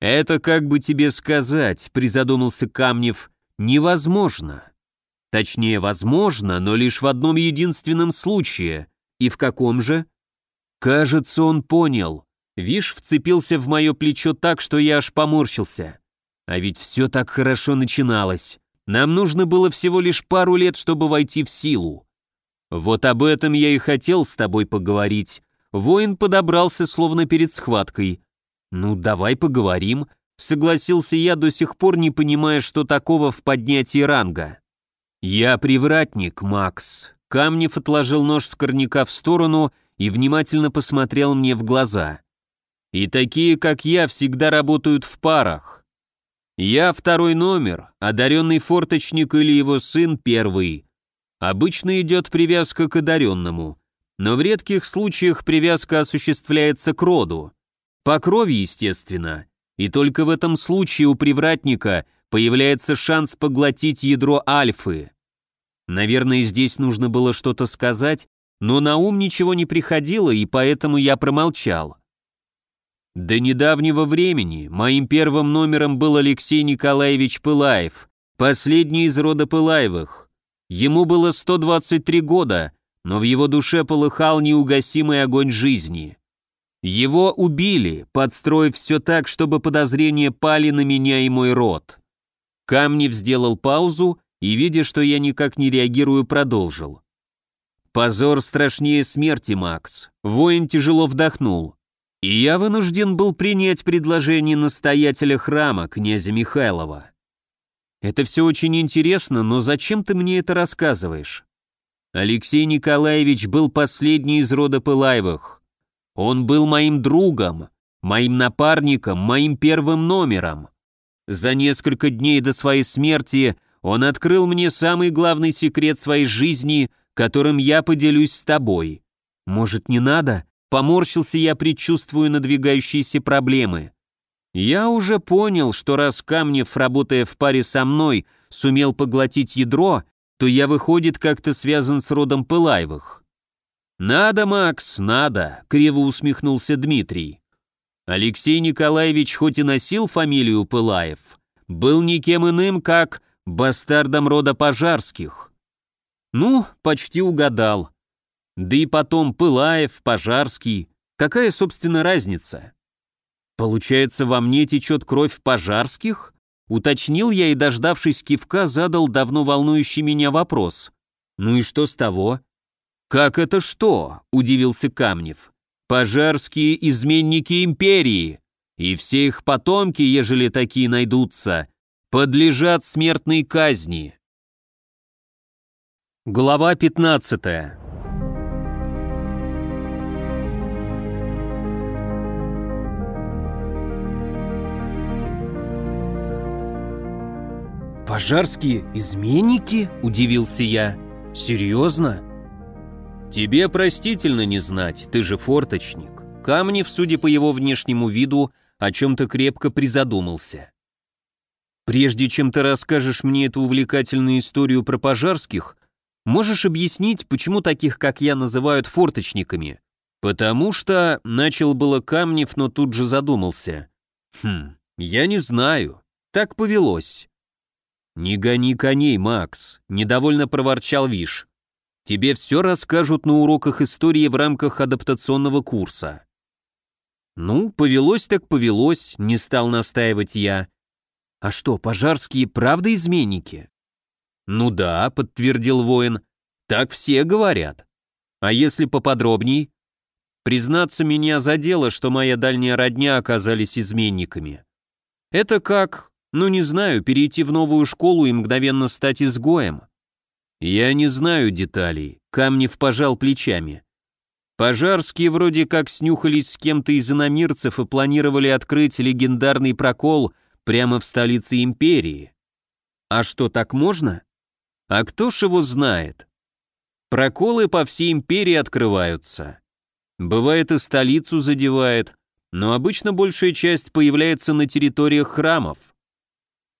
Это как бы тебе сказать, призадумался Камнев, невозможно. Точнее, возможно, но лишь в одном единственном случае. И в каком же? Кажется, он понял. Виш вцепился в мое плечо так, что я аж поморщился. А ведь все так хорошо начиналось. Нам нужно было всего лишь пару лет, чтобы войти в силу. Вот об этом я и хотел с тобой поговорить. Воин подобрался, словно перед схваткой. Ну, давай поговорим, согласился я, до сих пор не понимая, что такого в поднятии ранга. Я привратник, Макс. Камнев отложил нож с корняка в сторону и внимательно посмотрел мне в глаза. И такие, как я, всегда работают в парах. Я второй номер, одаренный форточник или его сын первый. Обычно идет привязка к одаренному, но в редких случаях привязка осуществляется к роду. По крови, естественно. И только в этом случае у привратника появляется шанс поглотить ядро альфы. Наверное, здесь нужно было что-то сказать, но на ум ничего не приходило, и поэтому я промолчал. До недавнего времени моим первым номером был Алексей Николаевич Пылаев, последний из рода Пылаевых. Ему было 123 года, но в его душе полыхал неугасимый огонь жизни. Его убили, подстроив все так, чтобы подозрения пали на меня и мой род. Камнев сделал паузу и, видя, что я никак не реагирую, продолжил. «Позор страшнее смерти, Макс». Воин тяжело вдохнул. И я вынужден был принять предложение настоятеля храма, князя Михайлова. Это все очень интересно, но зачем ты мне это рассказываешь? Алексей Николаевич был последний из рода Пылаевых. Он был моим другом, моим напарником, моим первым номером. За несколько дней до своей смерти он открыл мне самый главный секрет своей жизни, которым я поделюсь с тобой. Может, не надо? Поморщился я, предчувствуя надвигающиеся проблемы. Я уже понял, что раз Камнев, работая в паре со мной, сумел поглотить ядро, то я, выходит, как-то связан с родом Пылаевых. «Надо, Макс, надо», — криво усмехнулся Дмитрий. Алексей Николаевич хоть и носил фамилию Пылаев, был никем иным, как бастардом рода Пожарских. Ну, почти угадал. Да и потом Пылаев, Пожарский. Какая, собственно, разница? Получается, во мне течет кровь Пожарских? Уточнил я и, дождавшись кивка, задал давно волнующий меня вопрос. Ну и что с того? Как это что? Удивился Камнев. Пожарские изменники империи. И все их потомки, ежели такие найдутся, подлежат смертной казни. Глава пятнадцатая. «Пожарские изменники?» – удивился я. «Серьезно?» «Тебе простительно не знать, ты же форточник. Камнев, судя по его внешнему виду, о чем-то крепко призадумался. «Прежде чем ты расскажешь мне эту увлекательную историю про пожарских, можешь объяснить, почему таких, как я, называют форточниками?» «Потому что...» — начал было Камнев, но тут же задумался. «Хм, я не знаю. Так повелось». «Не гони коней, Макс», — недовольно проворчал Виш. «Тебе все расскажут на уроках истории в рамках адаптационного курса». «Ну, повелось так повелось», — не стал настаивать я. «А что, пожарские правда изменники?» «Ну да», — подтвердил воин, — «так все говорят. А если поподробней?» Признаться, меня задело, что моя дальняя родня оказались изменниками. Это как, ну не знаю, перейти в новую школу и мгновенно стать изгоем. Я не знаю деталей, Камнев пожал плечами. Пожарские вроде как снюхались с кем-то из иномирцев и планировали открыть легендарный прокол прямо в столице империи. А что, так можно? А кто ж его знает? Проколы по всей империи открываются. Бывает и столицу задевает, но обычно большая часть появляется на территориях храмов.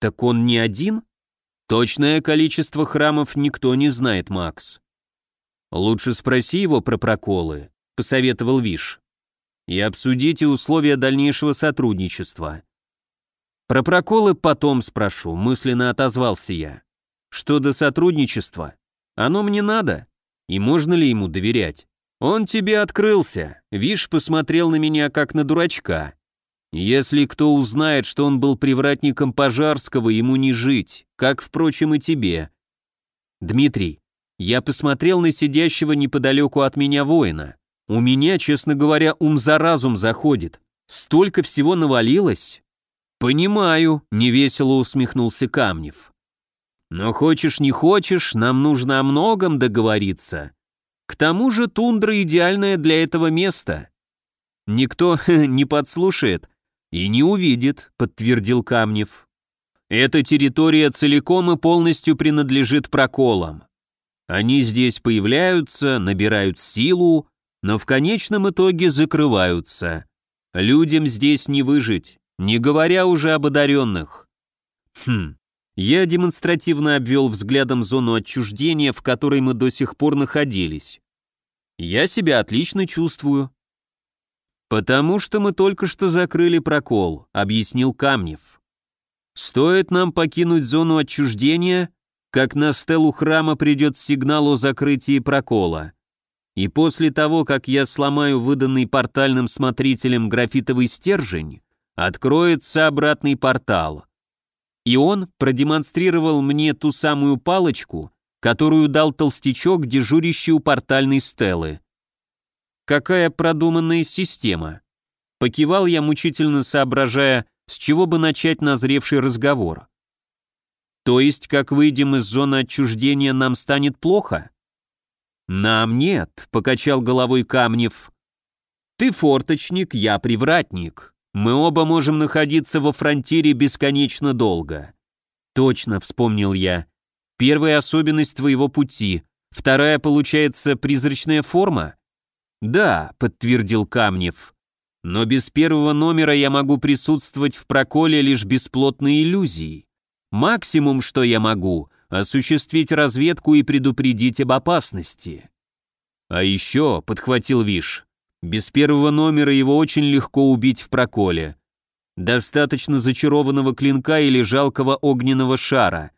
Так он не один? Точное количество храмов никто не знает, Макс. Лучше спроси его про проколы, посоветовал Виш. И обсудите условия дальнейшего сотрудничества. Про проколы потом спрошу, мысленно отозвался я. Что до сотрудничества? Оно мне надо? И можно ли ему доверять? «Он тебе открылся. Виш посмотрел на меня как на дурачка. Если кто узнает, что он был привратником Пожарского, ему не жить, как, впрочем, и тебе. Дмитрий, я посмотрел на сидящего неподалеку от меня воина. У меня, честно говоря, ум за разум заходит. Столько всего навалилось. Понимаю, невесело усмехнулся Камнев. Но хочешь не хочешь, нам нужно о многом договориться. К тому же тундра идеальная для этого места. Никто не подслушает и не увидит, подтвердил Камнев. Эта территория целиком и полностью принадлежит проколам. Они здесь появляются, набирают силу, но в конечном итоге закрываются. Людям здесь не выжить, не говоря уже об одаренных. Хм, я демонстративно обвел взглядом зону отчуждения, в которой мы до сих пор находились. Я себя отлично чувствую. «Потому что мы только что закрыли прокол», — объяснил Камнев. «Стоит нам покинуть зону отчуждения, как на стелу храма придет сигнал о закрытии прокола. И после того, как я сломаю выданный портальным смотрителем графитовый стержень, откроется обратный портал и он продемонстрировал мне ту самую палочку, которую дал толстячок, дежурящий у портальной стелы. Какая продуманная система. Покивал я, мучительно соображая, с чего бы начать назревший разговор. То есть, как выйдем из зоны отчуждения, нам станет плохо? Нам нет, покачал головой Камнев. Ты форточник, я привратник. Мы оба можем находиться во фронтире бесконечно долго. Точно, вспомнил я. Первая особенность твоего пути. Вторая, получается, призрачная форма? Да, подтвердил Камнев. Но без первого номера я могу присутствовать в проколе лишь бесплотной иллюзией. Максимум, что я могу, осуществить разведку и предупредить об опасности. А еще, подхватил Виш, без первого номера его очень легко убить в проколе. Достаточно зачарованного клинка или жалкого огненного шара.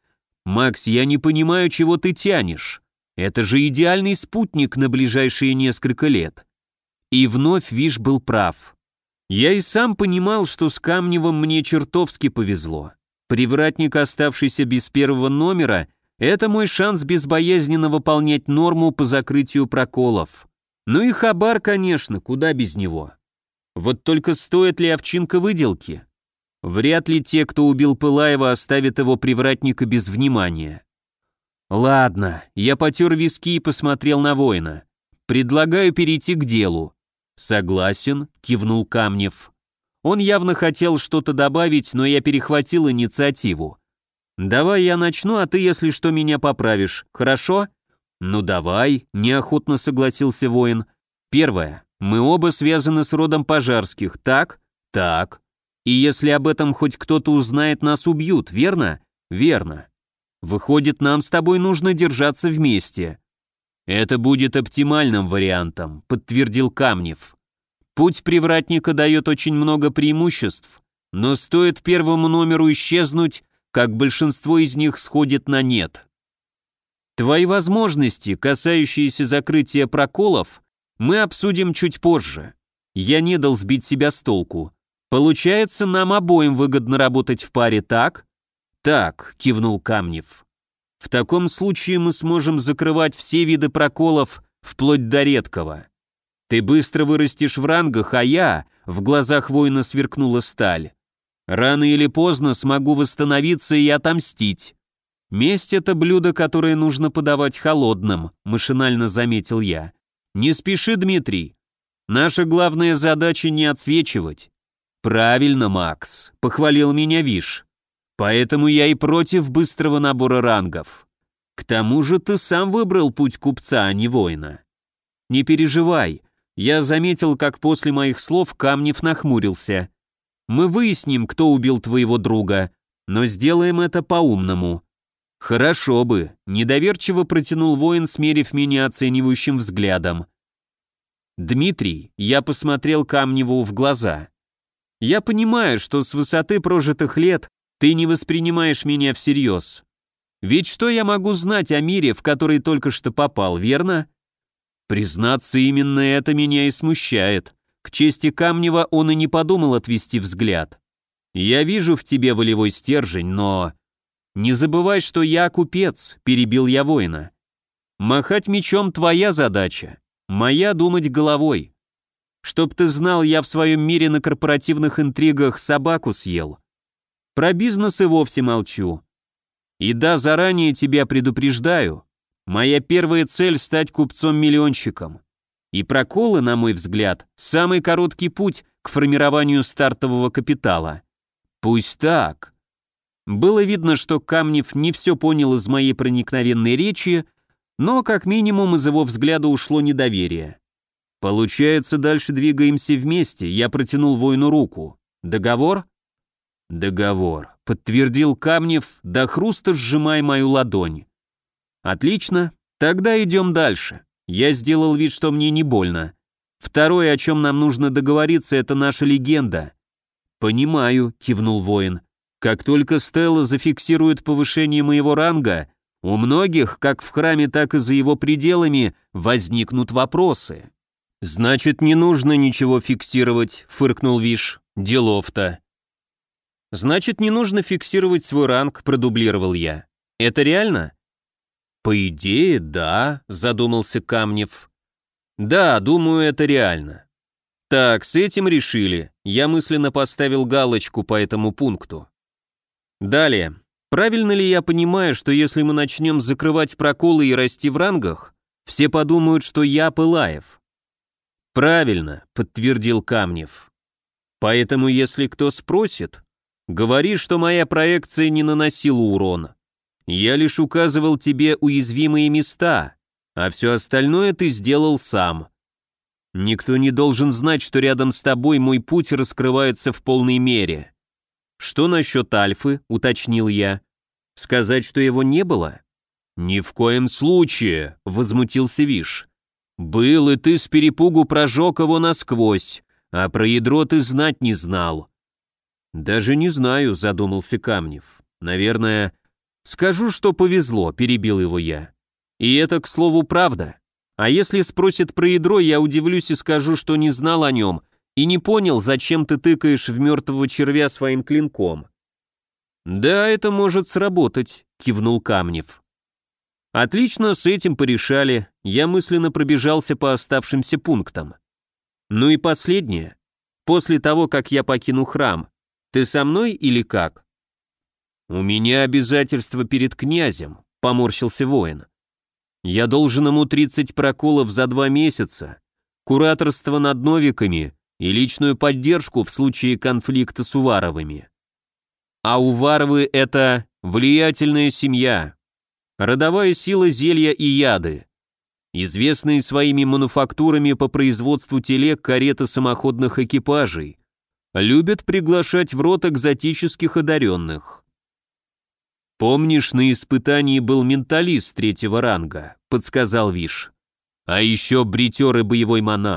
Макс, я не понимаю, чего ты тянешь. Это же идеальный спутник на ближайшие несколько лет. И вновь Виш был прав. Я и сам понимал, что с Камневым мне чертовски повезло. Привратник, оставшийся без первого номера, это мой шанс безбоязненно выполнять норму по закрытию проколов. Ну и хабар, конечно, куда без него. Вот только стоит ли овчинка выделки? Вряд ли те, кто убил Пылаева, оставят его привратника без внимания. Ладно, я потер виски и посмотрел на воина. Предлагаю перейти к делу. Согласен, кивнул Камнев. Он явно хотел что-то добавить, но я перехватил инициативу. Давай я начну, а ты, если что, меня поправишь, хорошо? «Ну давай», — неохотно согласился воин. «Первое. Мы оба связаны с родом пожарских, так? Так. И если об этом хоть кто-то узнает, нас убьют, верно? Верно. Выходит, нам с тобой нужно держаться вместе. Это будет оптимальным вариантом, подтвердил Камнев. Путь привратника дает очень много преимуществ, но стоит первому номеру исчезнуть, как большинство из них сходит на нет. Твои возможности, касающиеся закрытия проколов, мы обсудим чуть позже. Я не дал сбить себя с толку. Получается, нам обоим выгодно работать в паре, так? Так, кивнул Камнев. В таком случае мы сможем закрывать все виды проколов, вплоть до редкого. Ты быстро вырастешь в рангах, а я, в глазах воина сверкнула сталь. Рано или поздно смогу восстановиться и отомстить. Месть — это блюдо, которое нужно подавать холодным, машинально заметил я. Не спеши, Дмитрий. Наша главная задача не отсвечивать. Правильно, Макс, похвалил меня Виш. Поэтому я и против быстрого набора рангов. К тому же ты сам выбрал путь купца, а не воина. Не переживай, я заметил, как после моих слов Камнев нахмурился. Мы выясним, кто убил твоего друга, но сделаем это по-умному. Хорошо бы, недоверчиво протянул воин, смерив меня оценивающим взглядом. Дмитрий, я посмотрел Камневу в глаза. Я понимаю, что с высоты прожитых лет ты не воспринимаешь меня всерьез. Ведь что я могу знать о мире, в который только что попал, верно? Признаться, именно это меня и смущает. К чести Камнева он и не подумал отвести взгляд. Я вижу в тебе волевой стержень, но... Не забывай, что я купец, перебил я воина. Махать мечом твоя задача, моя думать головой. Чтоб ты знал, я в своем мире на корпоративных интригах собаку съел. Про бизнес и вовсе молчу. И да, заранее тебя предупреждаю, Моя первая цель — стать купцом-миллионщиком. И проколы, на мой взгляд, самый короткий путь к формированию стартового капитала. Пусть так. Было видно, что Камнев не все понял из моей проникновенной речи, но как минимум из его взгляда ушло недоверие. Получается, дальше двигаемся вместе, я протянул воину руку. Договор? Договор, подтвердил Камнев, до хруста сжимая мою ладонь. Отлично, тогда идем дальше. Я сделал вид, что мне не больно. Второе, о чем нам нужно договориться, это наша легенда. Понимаю, кивнул воин. Как только Стелла зафиксирует повышение моего ранга, у многих, как в храме, так и за его пределами, возникнут вопросы. Значит, не нужно ничего фиксировать, фыркнул Виш. Делов-то. Значит, не нужно фиксировать свой ранг, продублировал я. Это реально? «По идее, да», — задумался Камнев. «Да, думаю, это реально». «Так, с этим решили. Я мысленно поставил галочку по этому пункту». Далее. Правильно ли я понимаю, что если мы начнем закрывать проколы и расти в рангах, все подумают, что я Пылаев? Правильно, подтвердил Камнев. Поэтому, если кто спросит, говори, что моя проекция не наносила урона. Я лишь указывал тебе уязвимые места, а все остальное ты сделал сам. Никто не должен знать, что рядом с тобой мой путь раскрывается в полной мере. Что насчет Альфы, уточнил я. Сказать, что его не было? Ни в коем случае, возмутился Виш. Был, и ты с перепугу прожег его насквозь, а про ядро ты знать не знал. Даже не знаю, задумался Камнев. Наверное, «Скажу, что повезло», — перебил его я. «И это, к слову, правда. А если спросит про ядро, я удивлюсь и скажу, что не знал о нем и не понял, зачем ты тыкаешь в мертвого червя своим клинком». «Да, это может сработать», — кивнул Камнев. «Отлично, с этим порешали. Я мысленно пробежался по оставшимся пунктам. Ну и последнее. После того, как я покину храм, ты со мной или как?» «У меня обязательства перед князем», — поморщился воин. «Я должен ему 30 проколов за два месяца, кураторство над новиками и личную поддержку в случае конфликта с Уваровыми. А Уваровы — это влиятельная семья, родовая сила зелья и яды. известные своими мануфактурами по производству телег, карет и самоходных экипажей. Любят приглашать в рот экзотических одаренных. «Помнишь, на испытании был менталист третьего ранга?» — подсказал Виш. «А еще бритер и боевой монах.